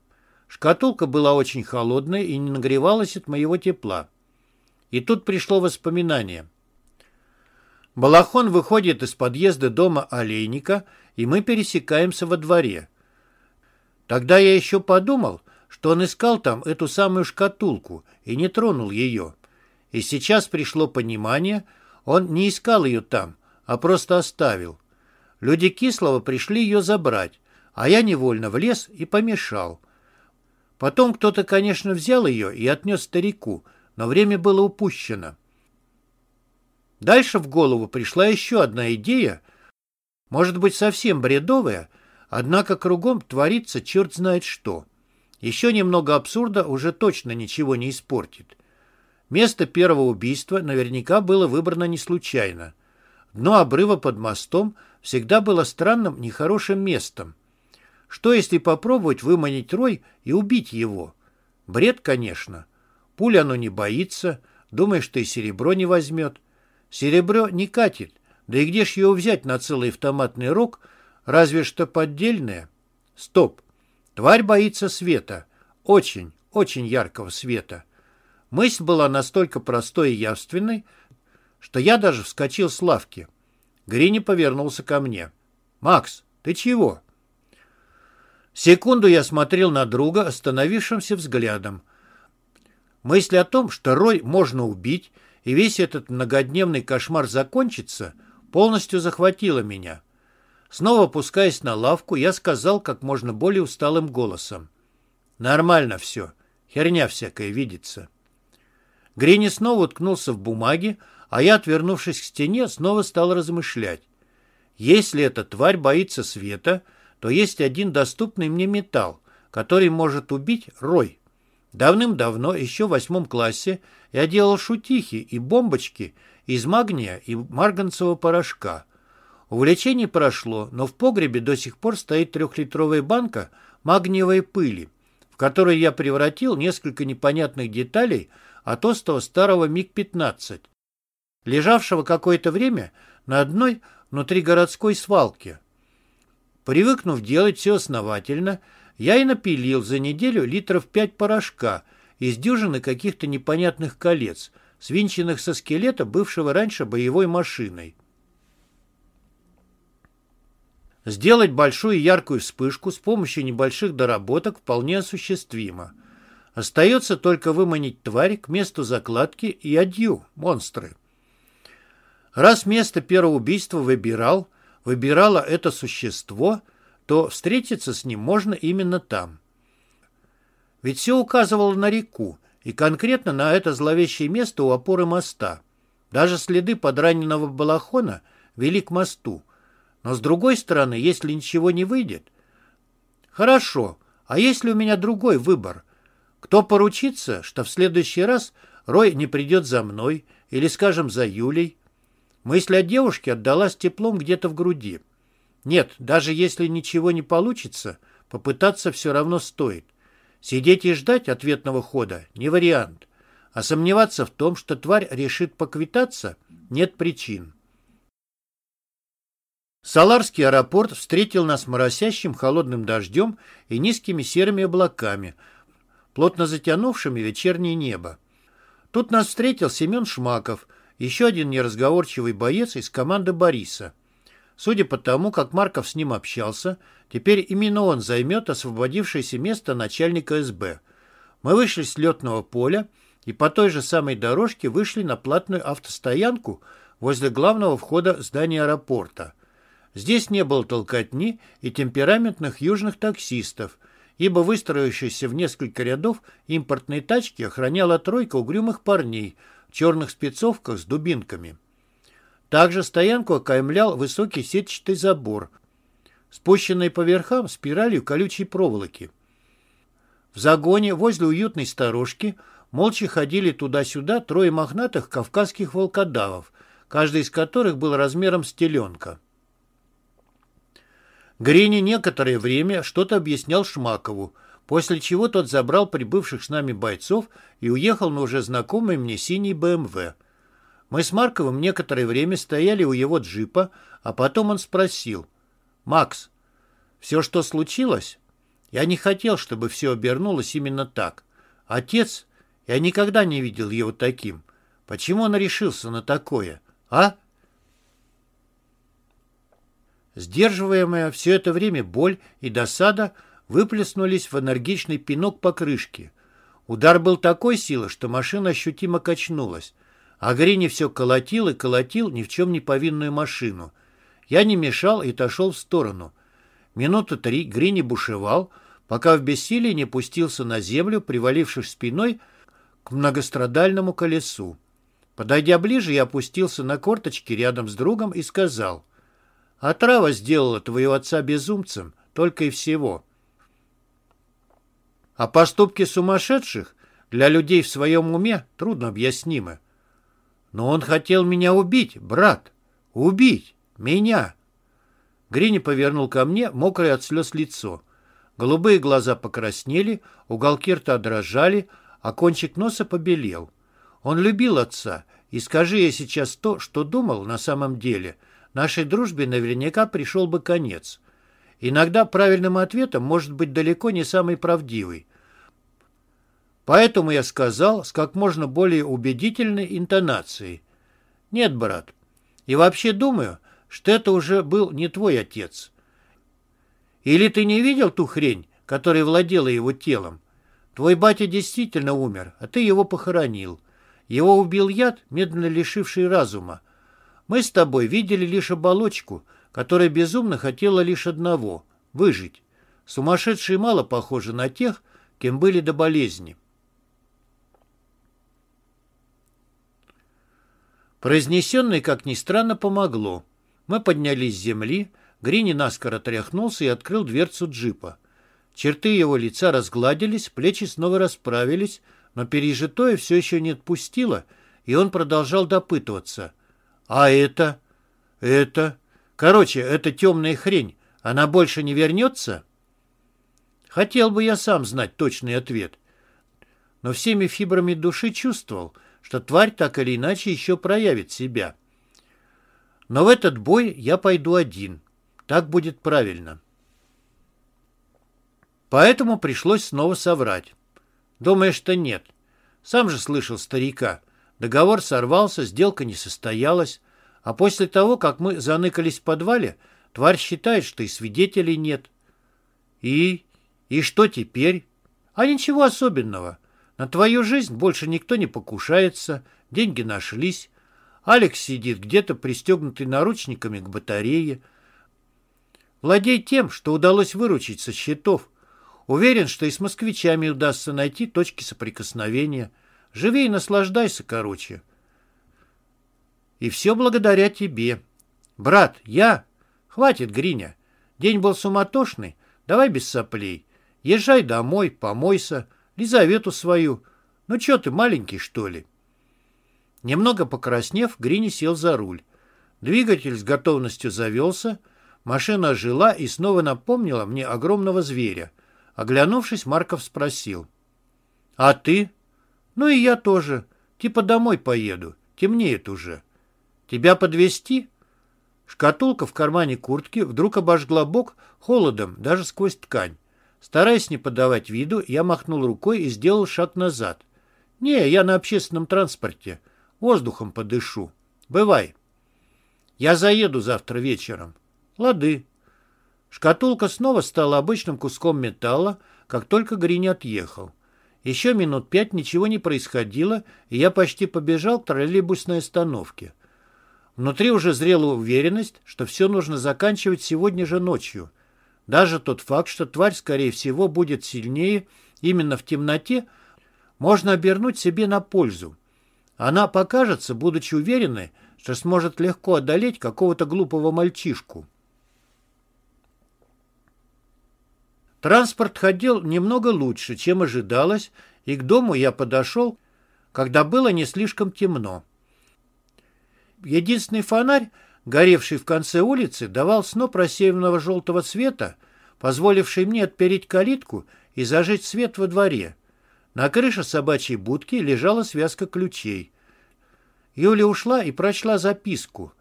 Шкатулка была очень холодная и не нагревалась от моего тепла. И тут пришло воспоминание. Балахон выходит из подъезда дома Олейника, и мы пересекаемся во дворе. Тогда я еще подумал, что он искал там эту самую шкатулку и не тронул ее. И сейчас пришло понимание, он не искал ее там, а просто оставил. Люди Кислого пришли ее забрать, а я невольно влез и помешал. Потом кто-то, конечно, взял ее и отнес старику, но время было упущено. Дальше в голову пришла еще одна идея, может быть, совсем бредовая, однако кругом творится черт знает что. Еще немного абсурда уже точно ничего не испортит. Место первого убийства наверняка было выбрано не случайно. Дно обрыва под мостом всегда было странным, нехорошим местом. Что, если попробовать выманить рой и убить его? Бред, конечно. Пули оно не боится, думаешь, что и серебро не возьмет. Серебро не катит, да и где ж его взять на целый автоматный рог, разве что поддельное? Стоп. Тварь боится света. Очень, очень яркого света. Мысль была настолько простой и явственной, что я даже вскочил с лавки. Грини повернулся ко мне. «Макс, ты чего?» Секунду я смотрел на друга остановившимся взглядом. Мысль о том, что Рой можно убить, и весь этот многодневный кошмар закончится, полностью захватила меня. Снова опускаясь на лавку, я сказал как можно более усталым голосом. «Нормально все. Херня всякая видится». Грини снова уткнулся в бумаге, а я, отвернувшись к стене, снова стал размышлять. Если эта тварь боится света, то есть один доступный мне металл, который может убить Рой. Давным-давно, еще в восьмом классе, я делал шутихи и бомбочки из магния и марганцевого порошка. Увлечение прошло, но в погребе до сих пор стоит трехлитровая банка магниевой пыли, в которой я превратил несколько непонятных деталей от остова старого МиГ-15, лежавшего какое-то время на одной внутригородской свалке. Привыкнув делать все основательно, я и напилил за неделю литров пять порошка из дюжины каких-то непонятных колец, свинченных со скелета, бывшего раньше боевой машиной. Сделать большую яркую вспышку с помощью небольших доработок вполне осуществимо. Остается только выманить тварь к месту закладки и адью, монстры. Раз место первого убийства выбирал, выбирало это существо, то встретиться с ним можно именно там. Ведь все указывало на реку, и конкретно на это зловещее место у опоры моста. Даже следы подраненного балахона вели к мосту. Но с другой стороны, если ничего не выйдет... Хорошо, а если у меня другой выбор? Кто поручится, что в следующий раз Рой не придет за мной или, скажем, за Юлей? Мысль о девушке отдалась теплом где-то в груди. Нет, даже если ничего не получится, попытаться все равно стоит. Сидеть и ждать ответного хода – не вариант. А сомневаться в том, что тварь решит поквитаться – нет причин. Саларский аэропорт встретил нас моросящим холодным дождем и низкими серыми облаками, плотно затянувшими вечернее небо. Тут нас встретил Семен Шмаков, еще один неразговорчивый боец из команды Бориса. Судя по тому, как Марков с ним общался, теперь именно он займет освободившееся место начальника СБ. Мы вышли с летного поля и по той же самой дорожке вышли на платную автостоянку возле главного входа здания аэропорта. Здесь не было толкотни и темпераментных южных таксистов, ибо выстроившиеся в несколько рядов импортные тачки охраняла тройка угрюмых парней в черных спецовках с дубинками. Также стоянку окаймлял высокий сетчатый забор, спущенный по верхам спиралью колючей проволоки. В загоне возле уютной сторожки молча ходили туда-сюда трое мохнатых кавказских волкодавов, каждый из которых был размером с теленка. Грини некоторое время что-то объяснял Шмакову, после чего тот забрал прибывших с нами бойцов и уехал на уже знакомый мне синий БМВ. Мы с Марковым некоторое время стояли у его джипа, а потом он спросил. «Макс, все, что случилось? Я не хотел, чтобы все обернулось именно так. Отец, я никогда не видел его таким. Почему он решился на такое, а?» Сдерживаемая все это время боль и досада выплеснулись в энергичный пинок по крышке. Удар был такой силы, что машина ощутимо качнулась. А Грини все колотил и колотил ни в чем не повинную машину. Я не мешал и отошел в сторону. Минуты три Грини бушевал, пока в бессилии не пустился на землю, привалившись спиной к многострадальному колесу. Подойдя ближе, я опустился на корточки рядом с другом и сказал — Отрава сделала твоего отца безумцем, только и всего. А поступки сумасшедших для людей в своем уме трудно объяснимы. Но он хотел меня убить, брат. Убить. Меня. Грини повернул ко мне мокрое от слез лицо. Голубые глаза покраснели, уголки рта дрожали, а кончик носа побелел. Он любил отца, и скажи я сейчас то, что думал на самом деле — нашей дружбе наверняка пришел бы конец. Иногда правильным ответом может быть далеко не самый правдивый. Поэтому я сказал с как можно более убедительной интонацией. «Нет, брат. И вообще думаю, что это уже был не твой отец. Или ты не видел ту хрень, которая владела его телом? Твой батя действительно умер, а ты его похоронил. Его убил яд, медленно лишивший разума. Мы с тобой видели лишь оболочку, которая безумно хотела лишь одного — выжить. Сумасшедшие мало похожи на тех, кем были до болезни. Произнесенное, как ни странно, помогло. Мы поднялись с земли, Грини наскоро тряхнулся и открыл дверцу джипа. Черты его лица разгладились, плечи снова расправились, но пережитое все еще не отпустило, и он продолжал допытываться. «А это? Это? Короче, это темная хрень. Она больше не вернется?» Хотел бы я сам знать точный ответ. Но всеми фибрами души чувствовал, что тварь так или иначе еще проявит себя. Но в этот бой я пойду один. Так будет правильно. Поэтому пришлось снова соврать. Думаешь, что нет. Сам же слышал старика. Договор сорвался, сделка не состоялась. А после того, как мы заныкались в подвале, тварь считает, что и свидетелей нет. И... и что теперь? А ничего особенного. На твою жизнь больше никто не покушается, деньги нашлись. Алекс сидит где-то пристегнутый наручниками к батарее. Владей тем, что удалось выручить со счетов. Уверен, что и с москвичами удастся найти точки соприкосновения. Живи и наслаждайся, короче. И все благодаря тебе. Брат, я... Хватит, Гриня. День был суматошный. Давай без соплей. Езжай домой, помойся. Лизавету свою. Ну что ты, маленький, что ли?» Немного покраснев, Грини сел за руль. Двигатель с готовностью завелся, машина ожила и снова напомнила мне огромного зверя. Оглянувшись, Марков спросил. «А ты?» «Ну и я тоже. Типа домой поеду. Темнеет уже. Тебя подвести? Шкатулка в кармане куртки вдруг обожгла бок холодом даже сквозь ткань. Стараясь не подавать виду, я махнул рукой и сделал шаг назад. «Не, я на общественном транспорте. Воздухом подышу. Бывай. Я заеду завтра вечером. Лады». Шкатулка снова стала обычным куском металла, как только Гринь отъехал. Еще минут пять ничего не происходило, и я почти побежал к троллейбусной остановке. Внутри уже зрела уверенность, что все нужно заканчивать сегодня же ночью. Даже тот факт, что тварь, скорее всего, будет сильнее именно в темноте, можно обернуть себе на пользу. Она покажется, будучи уверенной, что сможет легко одолеть какого-то глупого мальчишку. Транспорт ходил немного лучше, чем ожидалось, и к дому я подошел, когда было не слишком темно. Единственный фонарь горевший в конце улицы, давал сноп рассеянного желтого света, позволивший мне отпереть калитку и зажечь свет во дворе. На крыше собачьей будки лежала связка ключей. Юля ушла и прочла записку.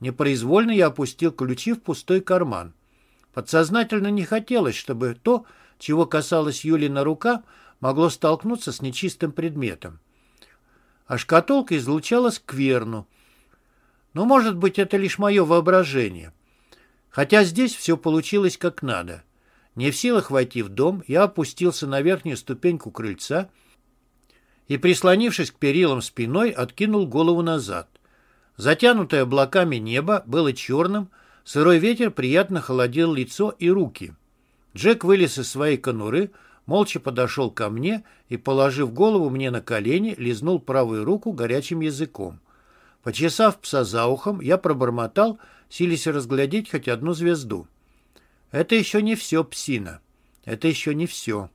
Непроизвольно я опустил ключи в пустой карман. Подсознательно не хотелось, чтобы то, чего касалась Юлина рука, могло столкнуться с нечистым предметом. А шкатулка излучала скверну, но, может быть, это лишь мое воображение. Хотя здесь все получилось как надо. Не в силах войти в дом, я опустился на верхнюю ступеньку крыльца и, прислонившись к перилам спиной, откинул голову назад. Затянутое облаками небо было черным, сырой ветер приятно холодил лицо и руки. Джек вылез из своей конуры, молча подошел ко мне и, положив голову мне на колени, лизнул правую руку горячим языком. Почесав пса за ухом, я пробормотал, силясь разглядеть хоть одну звезду. Это еще не все, псина. Это еще не все.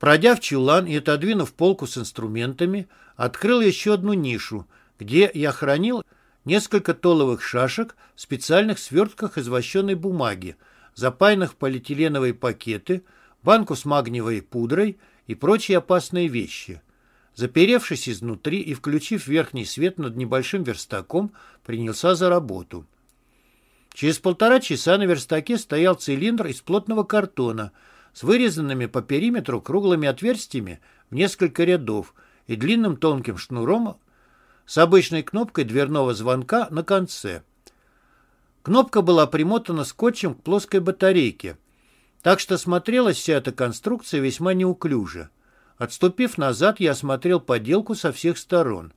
Пройдя в чулан и отодвинув полку с инструментами, открыл еще одну нишу, где я хранил несколько толовых шашек в специальных свертках из вощеной бумаги, запаянных полиэтиленовые пакеты, банку с магниевой пудрой и прочие опасные вещи. Заперевшись изнутри и включив верхний свет над небольшим верстаком, принялся за работу. Через полтора часа на верстаке стоял цилиндр из плотного картона с вырезанными по периметру круглыми отверстиями в несколько рядов и длинным тонким шнуром с обычной кнопкой дверного звонка на конце. Кнопка была примотана скотчем к плоской батарейке, так что смотрелась вся эта конструкция весьма неуклюже. Отступив назад, я осмотрел поделку со всех сторон.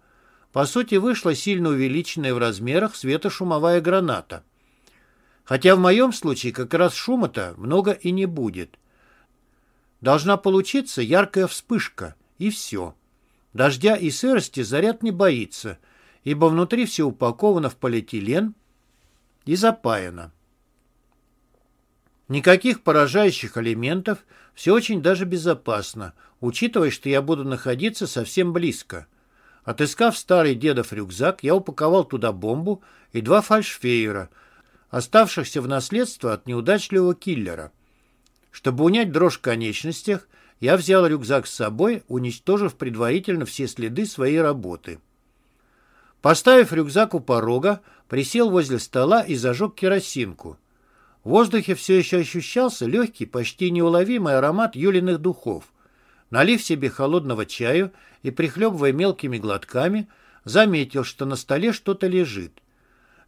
По сути, вышла сильно увеличенная в размерах светошумовая граната. Хотя в моем случае как раз шума-то много и не будет. Должна получиться яркая вспышка, и все. Дождя и сырости заряд не боится, ибо внутри все упаковано в полиэтилен и запаяно. Никаких поражающих элементов, все очень даже безопасно, учитывая, что я буду находиться совсем близко. Отыскав старый дедов рюкзак, я упаковал туда бомбу и два фальшфейера, оставшихся в наследство от неудачливого киллера. Чтобы унять дрожь в конечностях, я взял рюкзак с собой, уничтожив предварительно все следы своей работы. Поставив рюкзак у порога, присел возле стола и зажег керосинку. В воздухе все еще ощущался легкий, почти неуловимый аромат Юлиных духов. Налив себе холодного чаю и прихлебывая мелкими глотками, заметил, что на столе что-то лежит.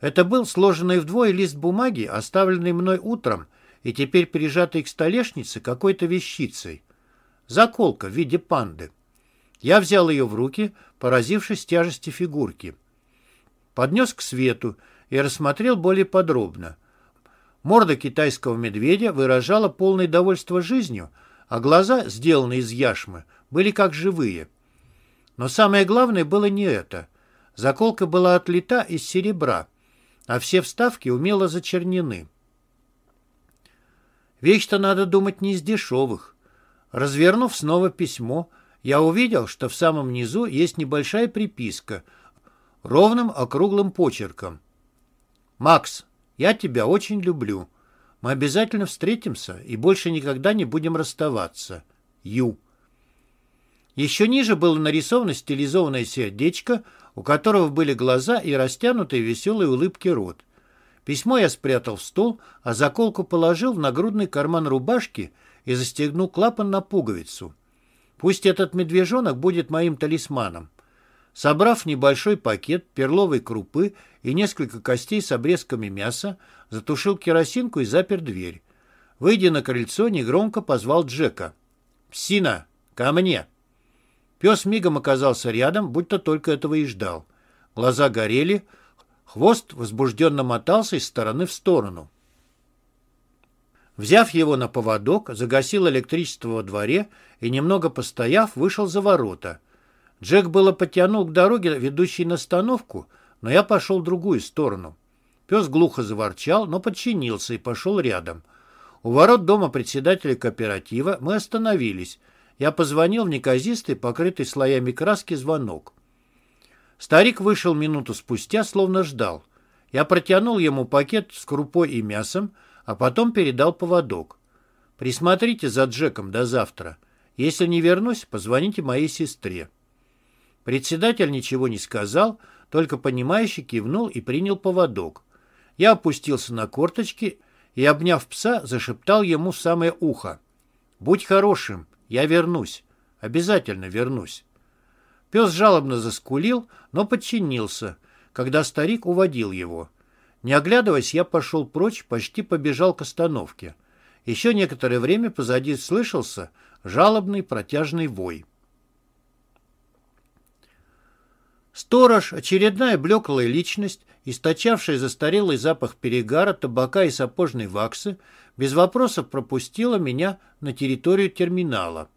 Это был сложенный вдвое лист бумаги, оставленный мной утром и теперь прижатый к столешнице какой-то вещицей. Заколка в виде панды. Я взял ее в руки, поразившись тяжести фигурки. Поднес к свету и рассмотрел более подробно — Морда китайского медведя выражала полное довольство жизнью, а глаза, сделанные из яшмы, были как живые. Но самое главное было не это. Заколка была отлита из серебра, а все вставки умело зачернены. Вещь-то, надо думать, не из дешевых. Развернув снова письмо, я увидел, что в самом низу есть небольшая приписка ровным округлым почерком. «Макс, я тебя очень люблю. Мы обязательно встретимся и больше никогда не будем расставаться. Ю. Еще ниже было нарисовано стилизованное сердечко, у которого были глаза и растянутые веселые улыбки рот. Письмо я спрятал в стол, а заколку положил в нагрудный карман рубашки и застегнул клапан на пуговицу. Пусть этот медвежонок будет моим талисманом. Собрав небольшой пакет перловой крупы и несколько костей с обрезками мяса, затушил керосинку и запер дверь. Выйдя на крыльцо, негромко позвал Джека. «Псина, ко мне!» Пес мигом оказался рядом, будто только этого и ждал. Глаза горели, хвост возбужденно мотался из стороны в сторону. Взяв его на поводок, загасил электричество во дворе и, немного постояв, вышел за ворота. Джек было потянул к дороге, ведущей на остановку, но я пошел в другую сторону. Пес глухо заворчал, но подчинился и пошел рядом. У ворот дома председателя кооператива мы остановились. Я позвонил в неказистый, покрытый слоями краски, звонок. Старик вышел минуту спустя, словно ждал. Я протянул ему пакет с крупой и мясом, а потом передал поводок. «Присмотрите за Джеком до завтра. Если не вернусь, позвоните моей сестре». Председатель ничего не сказал, только понимающе кивнул и принял поводок. Я опустился на корточки и, обняв пса, зашептал ему в самое ухо. «Будь хорошим, я вернусь. Обязательно вернусь». Пес жалобно заскулил, но подчинился, когда старик уводил его. Не оглядываясь, я пошел прочь, почти побежал к остановке. Еще некоторое время позади слышался жалобный протяжный вой. Сторож, очередная блеклая личность, источавшая застарелый запах перегара, табака и сапожной ваксы, без вопросов пропустила меня на территорию терминала.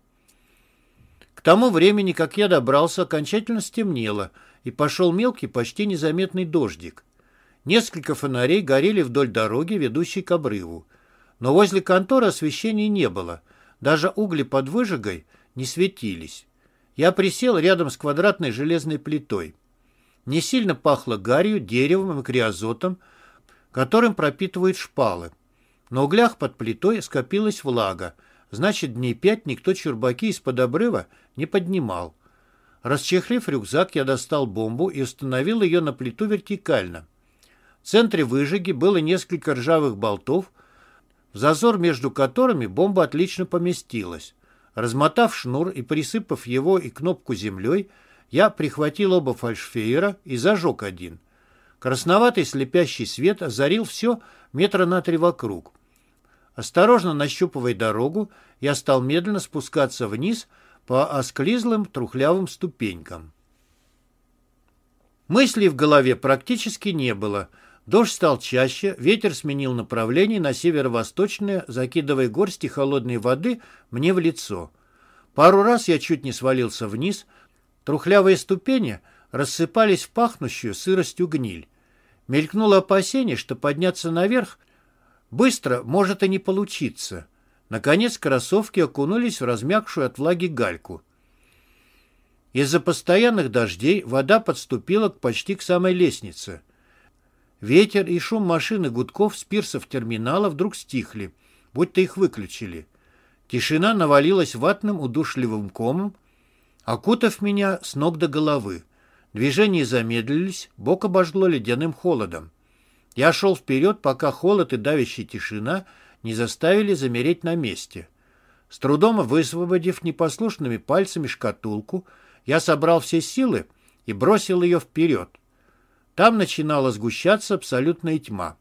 К тому времени, как я добрался, окончательно стемнело, и пошел мелкий, почти незаметный дождик. Несколько фонарей горели вдоль дороги, ведущей к обрыву. Но возле конторы освещения не было, даже угли под выжигой не светились. Я присел рядом с квадратной железной плитой. Не сильно пахло гарью, деревом и криозотом, которым пропитывают шпалы. На углях под плитой скопилась влага, значит, дней пять никто чурбаки из-под обрыва не поднимал. Расчехлив рюкзак, я достал бомбу и установил ее на плиту вертикально. В центре выжиги было несколько ржавых болтов, в зазор между которыми бомба отлично поместилась. Размотав шнур и присыпав его и кнопку землей, я прихватил оба фальшфейера и зажег один. Красноватый слепящий свет озарил все метра на три вокруг. Осторожно нащупывая дорогу, я стал медленно спускаться вниз по осклизлым трухлявым ступенькам. Мыслей в голове практически не было. Дождь стал чаще, ветер сменил направление на северо-восточное, закидывая горсти холодной воды мне в лицо. Пару раз я чуть не свалился вниз. Трухлявые ступени рассыпались в пахнущую сыростью гниль. Мелькнуло опасение, что подняться наверх быстро может и не получиться. Наконец кроссовки окунулись в размягшую от влаги гальку. Из-за постоянных дождей вода подступила почти к самой лестнице. Ветер и шум машины гудков с пирсов терминала вдруг стихли, будто их выключили. Тишина навалилась ватным удушливым комом, окутав меня с ног до головы. Движения замедлились, бок обожгло ледяным холодом. Я шел вперед, пока холод и давящая тишина не заставили замереть на месте. С трудом высвободив непослушными пальцами шкатулку, я собрал все силы и бросил ее вперед. Там начинала сгущаться абсолютная тьма.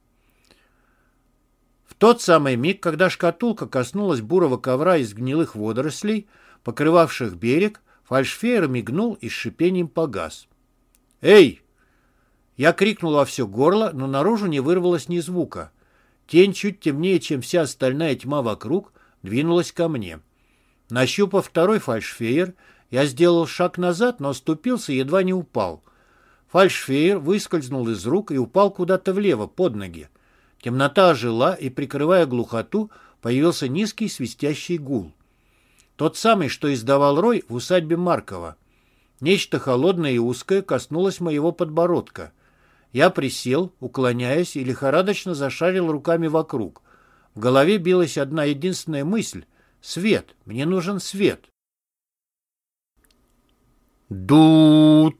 В тот самый миг, когда шкатулка коснулась бурого ковра из гнилых водорослей, покрывавших берег, фальшфейер мигнул и с шипением погас. «Эй!» Я крикнул во все горло, но наружу не вырвалось ни звука. Тень, чуть темнее, чем вся остальная тьма вокруг, двинулась ко мне. Нащупав второй фальшфейер, я сделал шаг назад, но оступился и едва не упал. Фальшфейер выскользнул из рук и упал куда-то влево, под ноги. Темнота ожила, и, прикрывая глухоту, появился низкий свистящий гул. Тот самый, что издавал Рой в усадьбе Маркова. Нечто холодное и узкое коснулось моего подбородка. Я присел, уклоняясь, и лихорадочно зашарил руками вокруг. В голове билась одна единственная мысль — свет, мне нужен свет. Дут,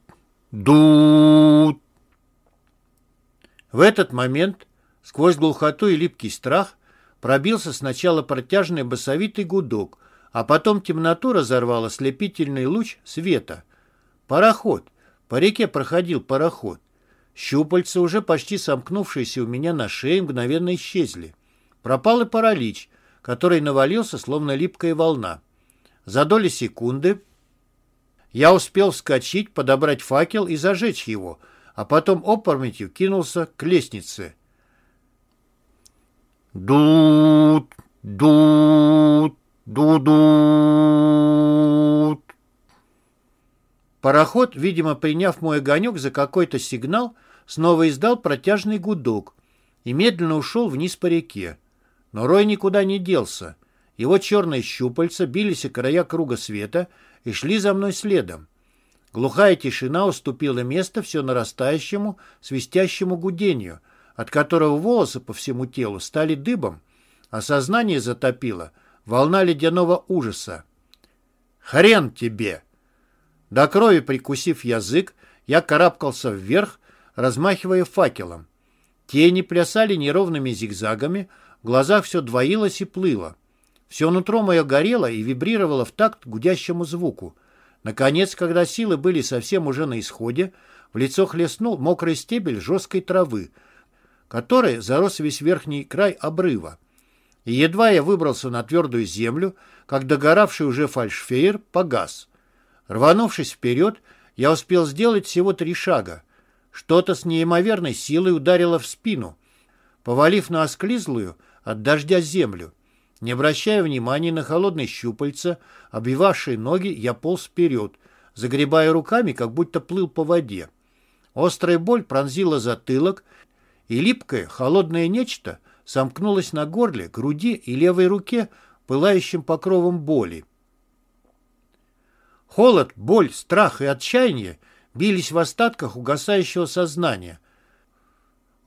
дут. В этот момент, сквозь глухоту и липкий страх, пробился сначала протяжный басовитый гудок, а потом темноту разорвал ослепительный луч света. Пароход. По реке проходил пароход. Щупальца, уже почти сомкнувшиеся у меня на шее, мгновенно исчезли. Пропал и паралич, который навалился, словно липкая волна. За доли секунды я успел вскочить, подобрать факел и зажечь его, а потом опрометью кинулся к лестнице. Дут, дут, дудут. Пароход, видимо, приняв мой огонек за какой-то сигнал, снова издал протяжный гудок и медленно ушел вниз по реке. Но Рой никуда не делся. Его черные щупальца бились о края круга света и шли за мной следом. Глухая тишина уступила место все нарастающему, свистящему гудению, от которого волосы по всему телу стали дыбом, а сознание затопило волна ледяного ужаса. «Хрен тебе!» До крови прикусив язык, я карабкался вверх, размахивая факелом. Тени плясали неровными зигзагами, в глазах все двоилось и плыло. Все нутро мое горело и вибрировало в такт гудящему звуку. Наконец, когда силы были совсем уже на исходе, в лицо хлестнул мокрый стебель жесткой травы, который зарос весь верхний край обрыва. И едва я выбрался на твердую землю, как догоравший уже фальшфейер погас. Рванувшись вперед, я успел сделать всего три шага. Что-то с неимоверной силой ударило в спину, повалив на осклизлую от дождя землю. Не обращая внимания на холодные щупальца, обвивавшие ноги, я полз вперед, загребая руками, как будто плыл по воде. Острая боль пронзила затылок, и липкое, холодное нечто сомкнулось на горле, груди и левой руке, пылающим покровом боли. Холод, боль, страх и отчаяние бились в остатках угасающего сознания.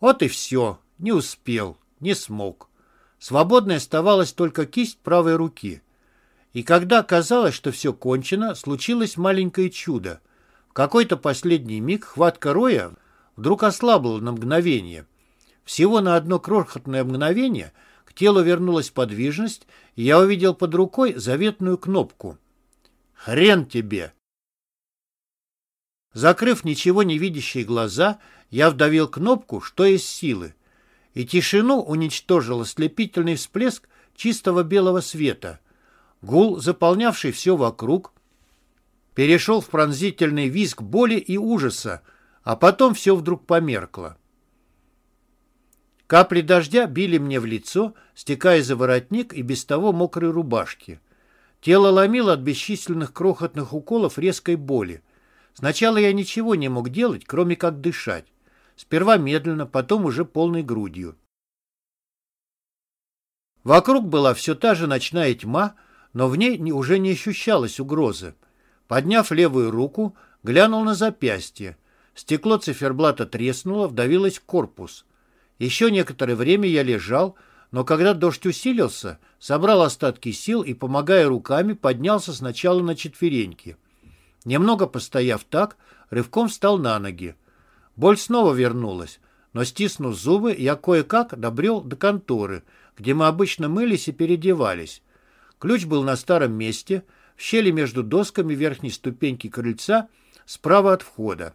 Вот и все. Не успел, не смог. Свободной оставалась только кисть правой руки. И когда казалось, что все кончено, случилось маленькое чудо. В какой-то последний миг хватка Роя вдруг ослабла на мгновение. Всего на одно крохотное мгновение к телу вернулась подвижность, и я увидел под рукой заветную кнопку. «Хрен тебе!» Закрыв ничего не видящие глаза, я вдавил кнопку «Что есть силы», и тишину уничтожил ослепительный всплеск чистого белого света. Гул, заполнявший все вокруг, перешел в пронзительный визг боли и ужаса, а потом все вдруг померкло. Капли дождя били мне в лицо, стекая за воротник и без того мокрой рубашки. Тело ломило от бесчисленных крохотных уколов резкой боли. Сначала я ничего не мог делать, кроме как дышать. Сперва медленно, потом уже полной грудью. Вокруг была все та же ночная тьма, но в ней уже не ощущалось угрозы. Подняв левую руку, глянул на запястье. Стекло циферблата треснуло, вдавилось в корпус. Еще некоторое время я лежал, но когда дождь усилился, собрал остатки сил и, помогая руками, поднялся сначала на четвереньки. Немного постояв так, рывком встал на ноги. Боль снова вернулась, но, стиснув зубы, я кое-как добрел до конторы, где мы обычно мылись и переодевались. Ключ был на старом месте, в щели между досками верхней ступеньки крыльца, справа от входа.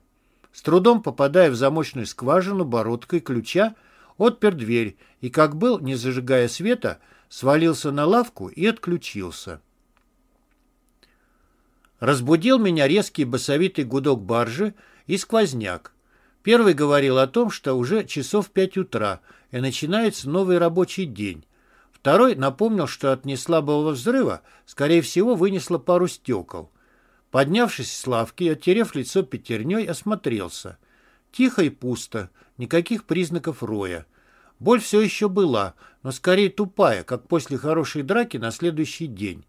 С трудом попадая в замочную скважину бородкой ключа, отпер дверь и, как был, не зажигая света, свалился на лавку и отключился. Разбудил меня резкий басовитый гудок баржи и сквозняк. Первый говорил о том, что уже часов пять утра, и начинается новый рабочий день. Второй напомнил, что от неслабого взрыва, скорее всего, вынесло пару стекол. Поднявшись с лавки, оттерев лицо пятерней, осмотрелся. Тихо и пусто, никаких признаков роя. Боль все еще была, но скорее тупая, как после хорошей драки на следующий день.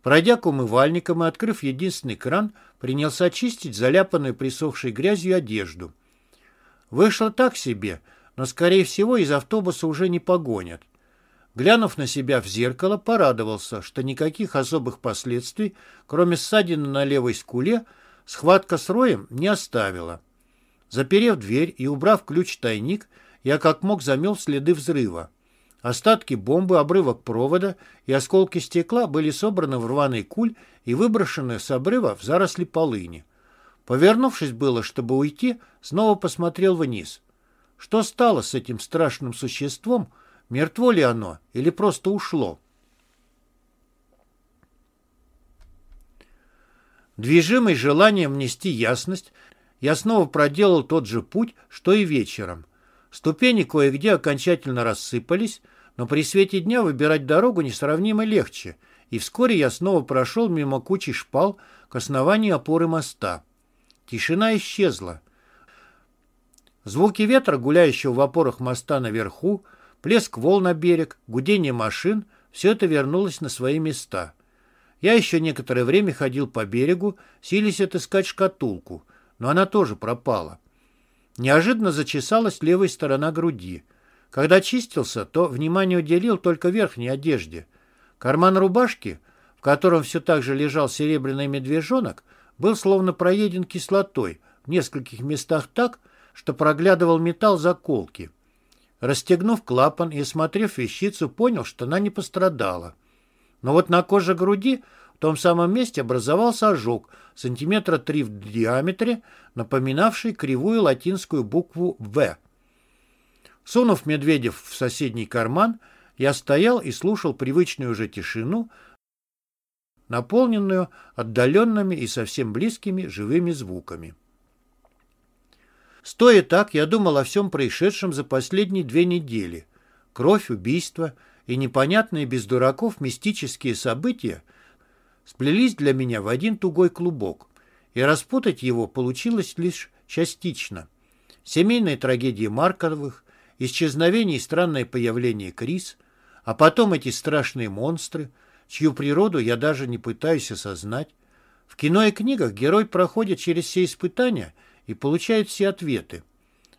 Пройдя к умывальникам и открыв единственный кран, принялся очистить заляпанную присохшей грязью одежду. Вышло так себе, но, скорее всего, из автобуса уже не погонят. Глянув на себя в зеркало, порадовался, что никаких особых последствий, кроме ссадины на левой скуле, схватка с роем не оставила. Заперев дверь и убрав ключ-тайник, я как мог замел следы взрыва. Остатки бомбы, обрывок провода и осколки стекла были собраны в рваный куль и выброшены с обрыва в заросли полыни. Повернувшись было, чтобы уйти, снова посмотрел вниз. Что стало с этим страшным существом, мертво ли оно или просто ушло? Движимый желанием внести ясность, я снова проделал тот же путь, что и вечером. Ступени кое-где окончательно рассыпались, но при свете дня выбирать дорогу несравнимо легче, и вскоре я снова прошел мимо кучи шпал к основанию опоры моста. Тишина исчезла. Звуки ветра, гуляющего в опорах моста наверху, плеск волн на берег, гудение машин — все это вернулось на свои места. Я еще некоторое время ходил по берегу, сились отыскать шкатулку, но она тоже пропала. Неожиданно зачесалась левая сторона груди. Когда чистился, то внимание уделил только верхней одежде. Карман рубашки, в котором все так же лежал серебряный медвежонок, был словно проеден кислотой в нескольких местах так, что проглядывал металл заколки. Расстегнув клапан и осмотрев вещицу, понял, что она не пострадала. Но вот на коже груди в том самом месте образовался ожог сантиметра три в диаметре, напоминавший кривую латинскую букву «В». Сунув Медведев в соседний карман, я стоял и слушал привычную уже тишину, наполненную отдаленными и совсем близкими живыми звуками. Стоя так, я думал о всем происшедшем за последние две недели. Кровь, убийство и непонятные без дураков мистические события сплелись для меня в один тугой клубок, и распутать его получилось лишь частично. Семейная трагедия Марковых, исчезновение и странное появление Крис, а потом эти страшные монстры, чью природу я даже не пытаюсь осознать. В кино и книгах герой проходит через все испытания и получает все ответы.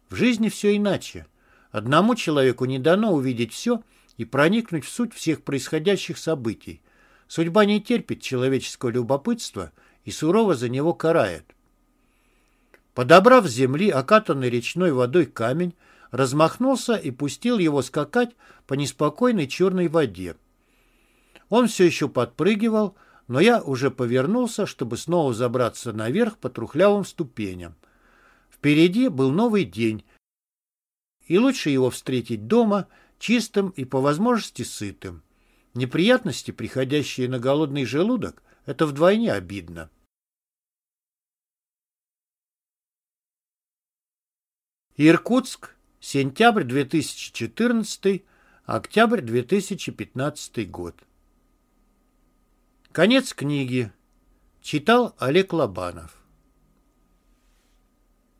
В жизни все иначе. Одному человеку не дано увидеть все и проникнуть в суть всех происходящих событий. Судьба не терпит человеческого любопытства и сурово за него карает. Подобрав с земли окатанный речной водой камень, размахнулся и пустил его скакать по неспокойной черной воде. Он все еще подпрыгивал, но я уже повернулся, чтобы снова забраться наверх по трухлявым ступеням. Впереди был новый день, и лучше его встретить дома, чистым и по возможности сытым. Неприятности, приходящие на голодный желудок, это вдвойне обидно. Иркутск, сентябрь 2014, октябрь 2015 год. Конец книги. Читал Олег Лобанов.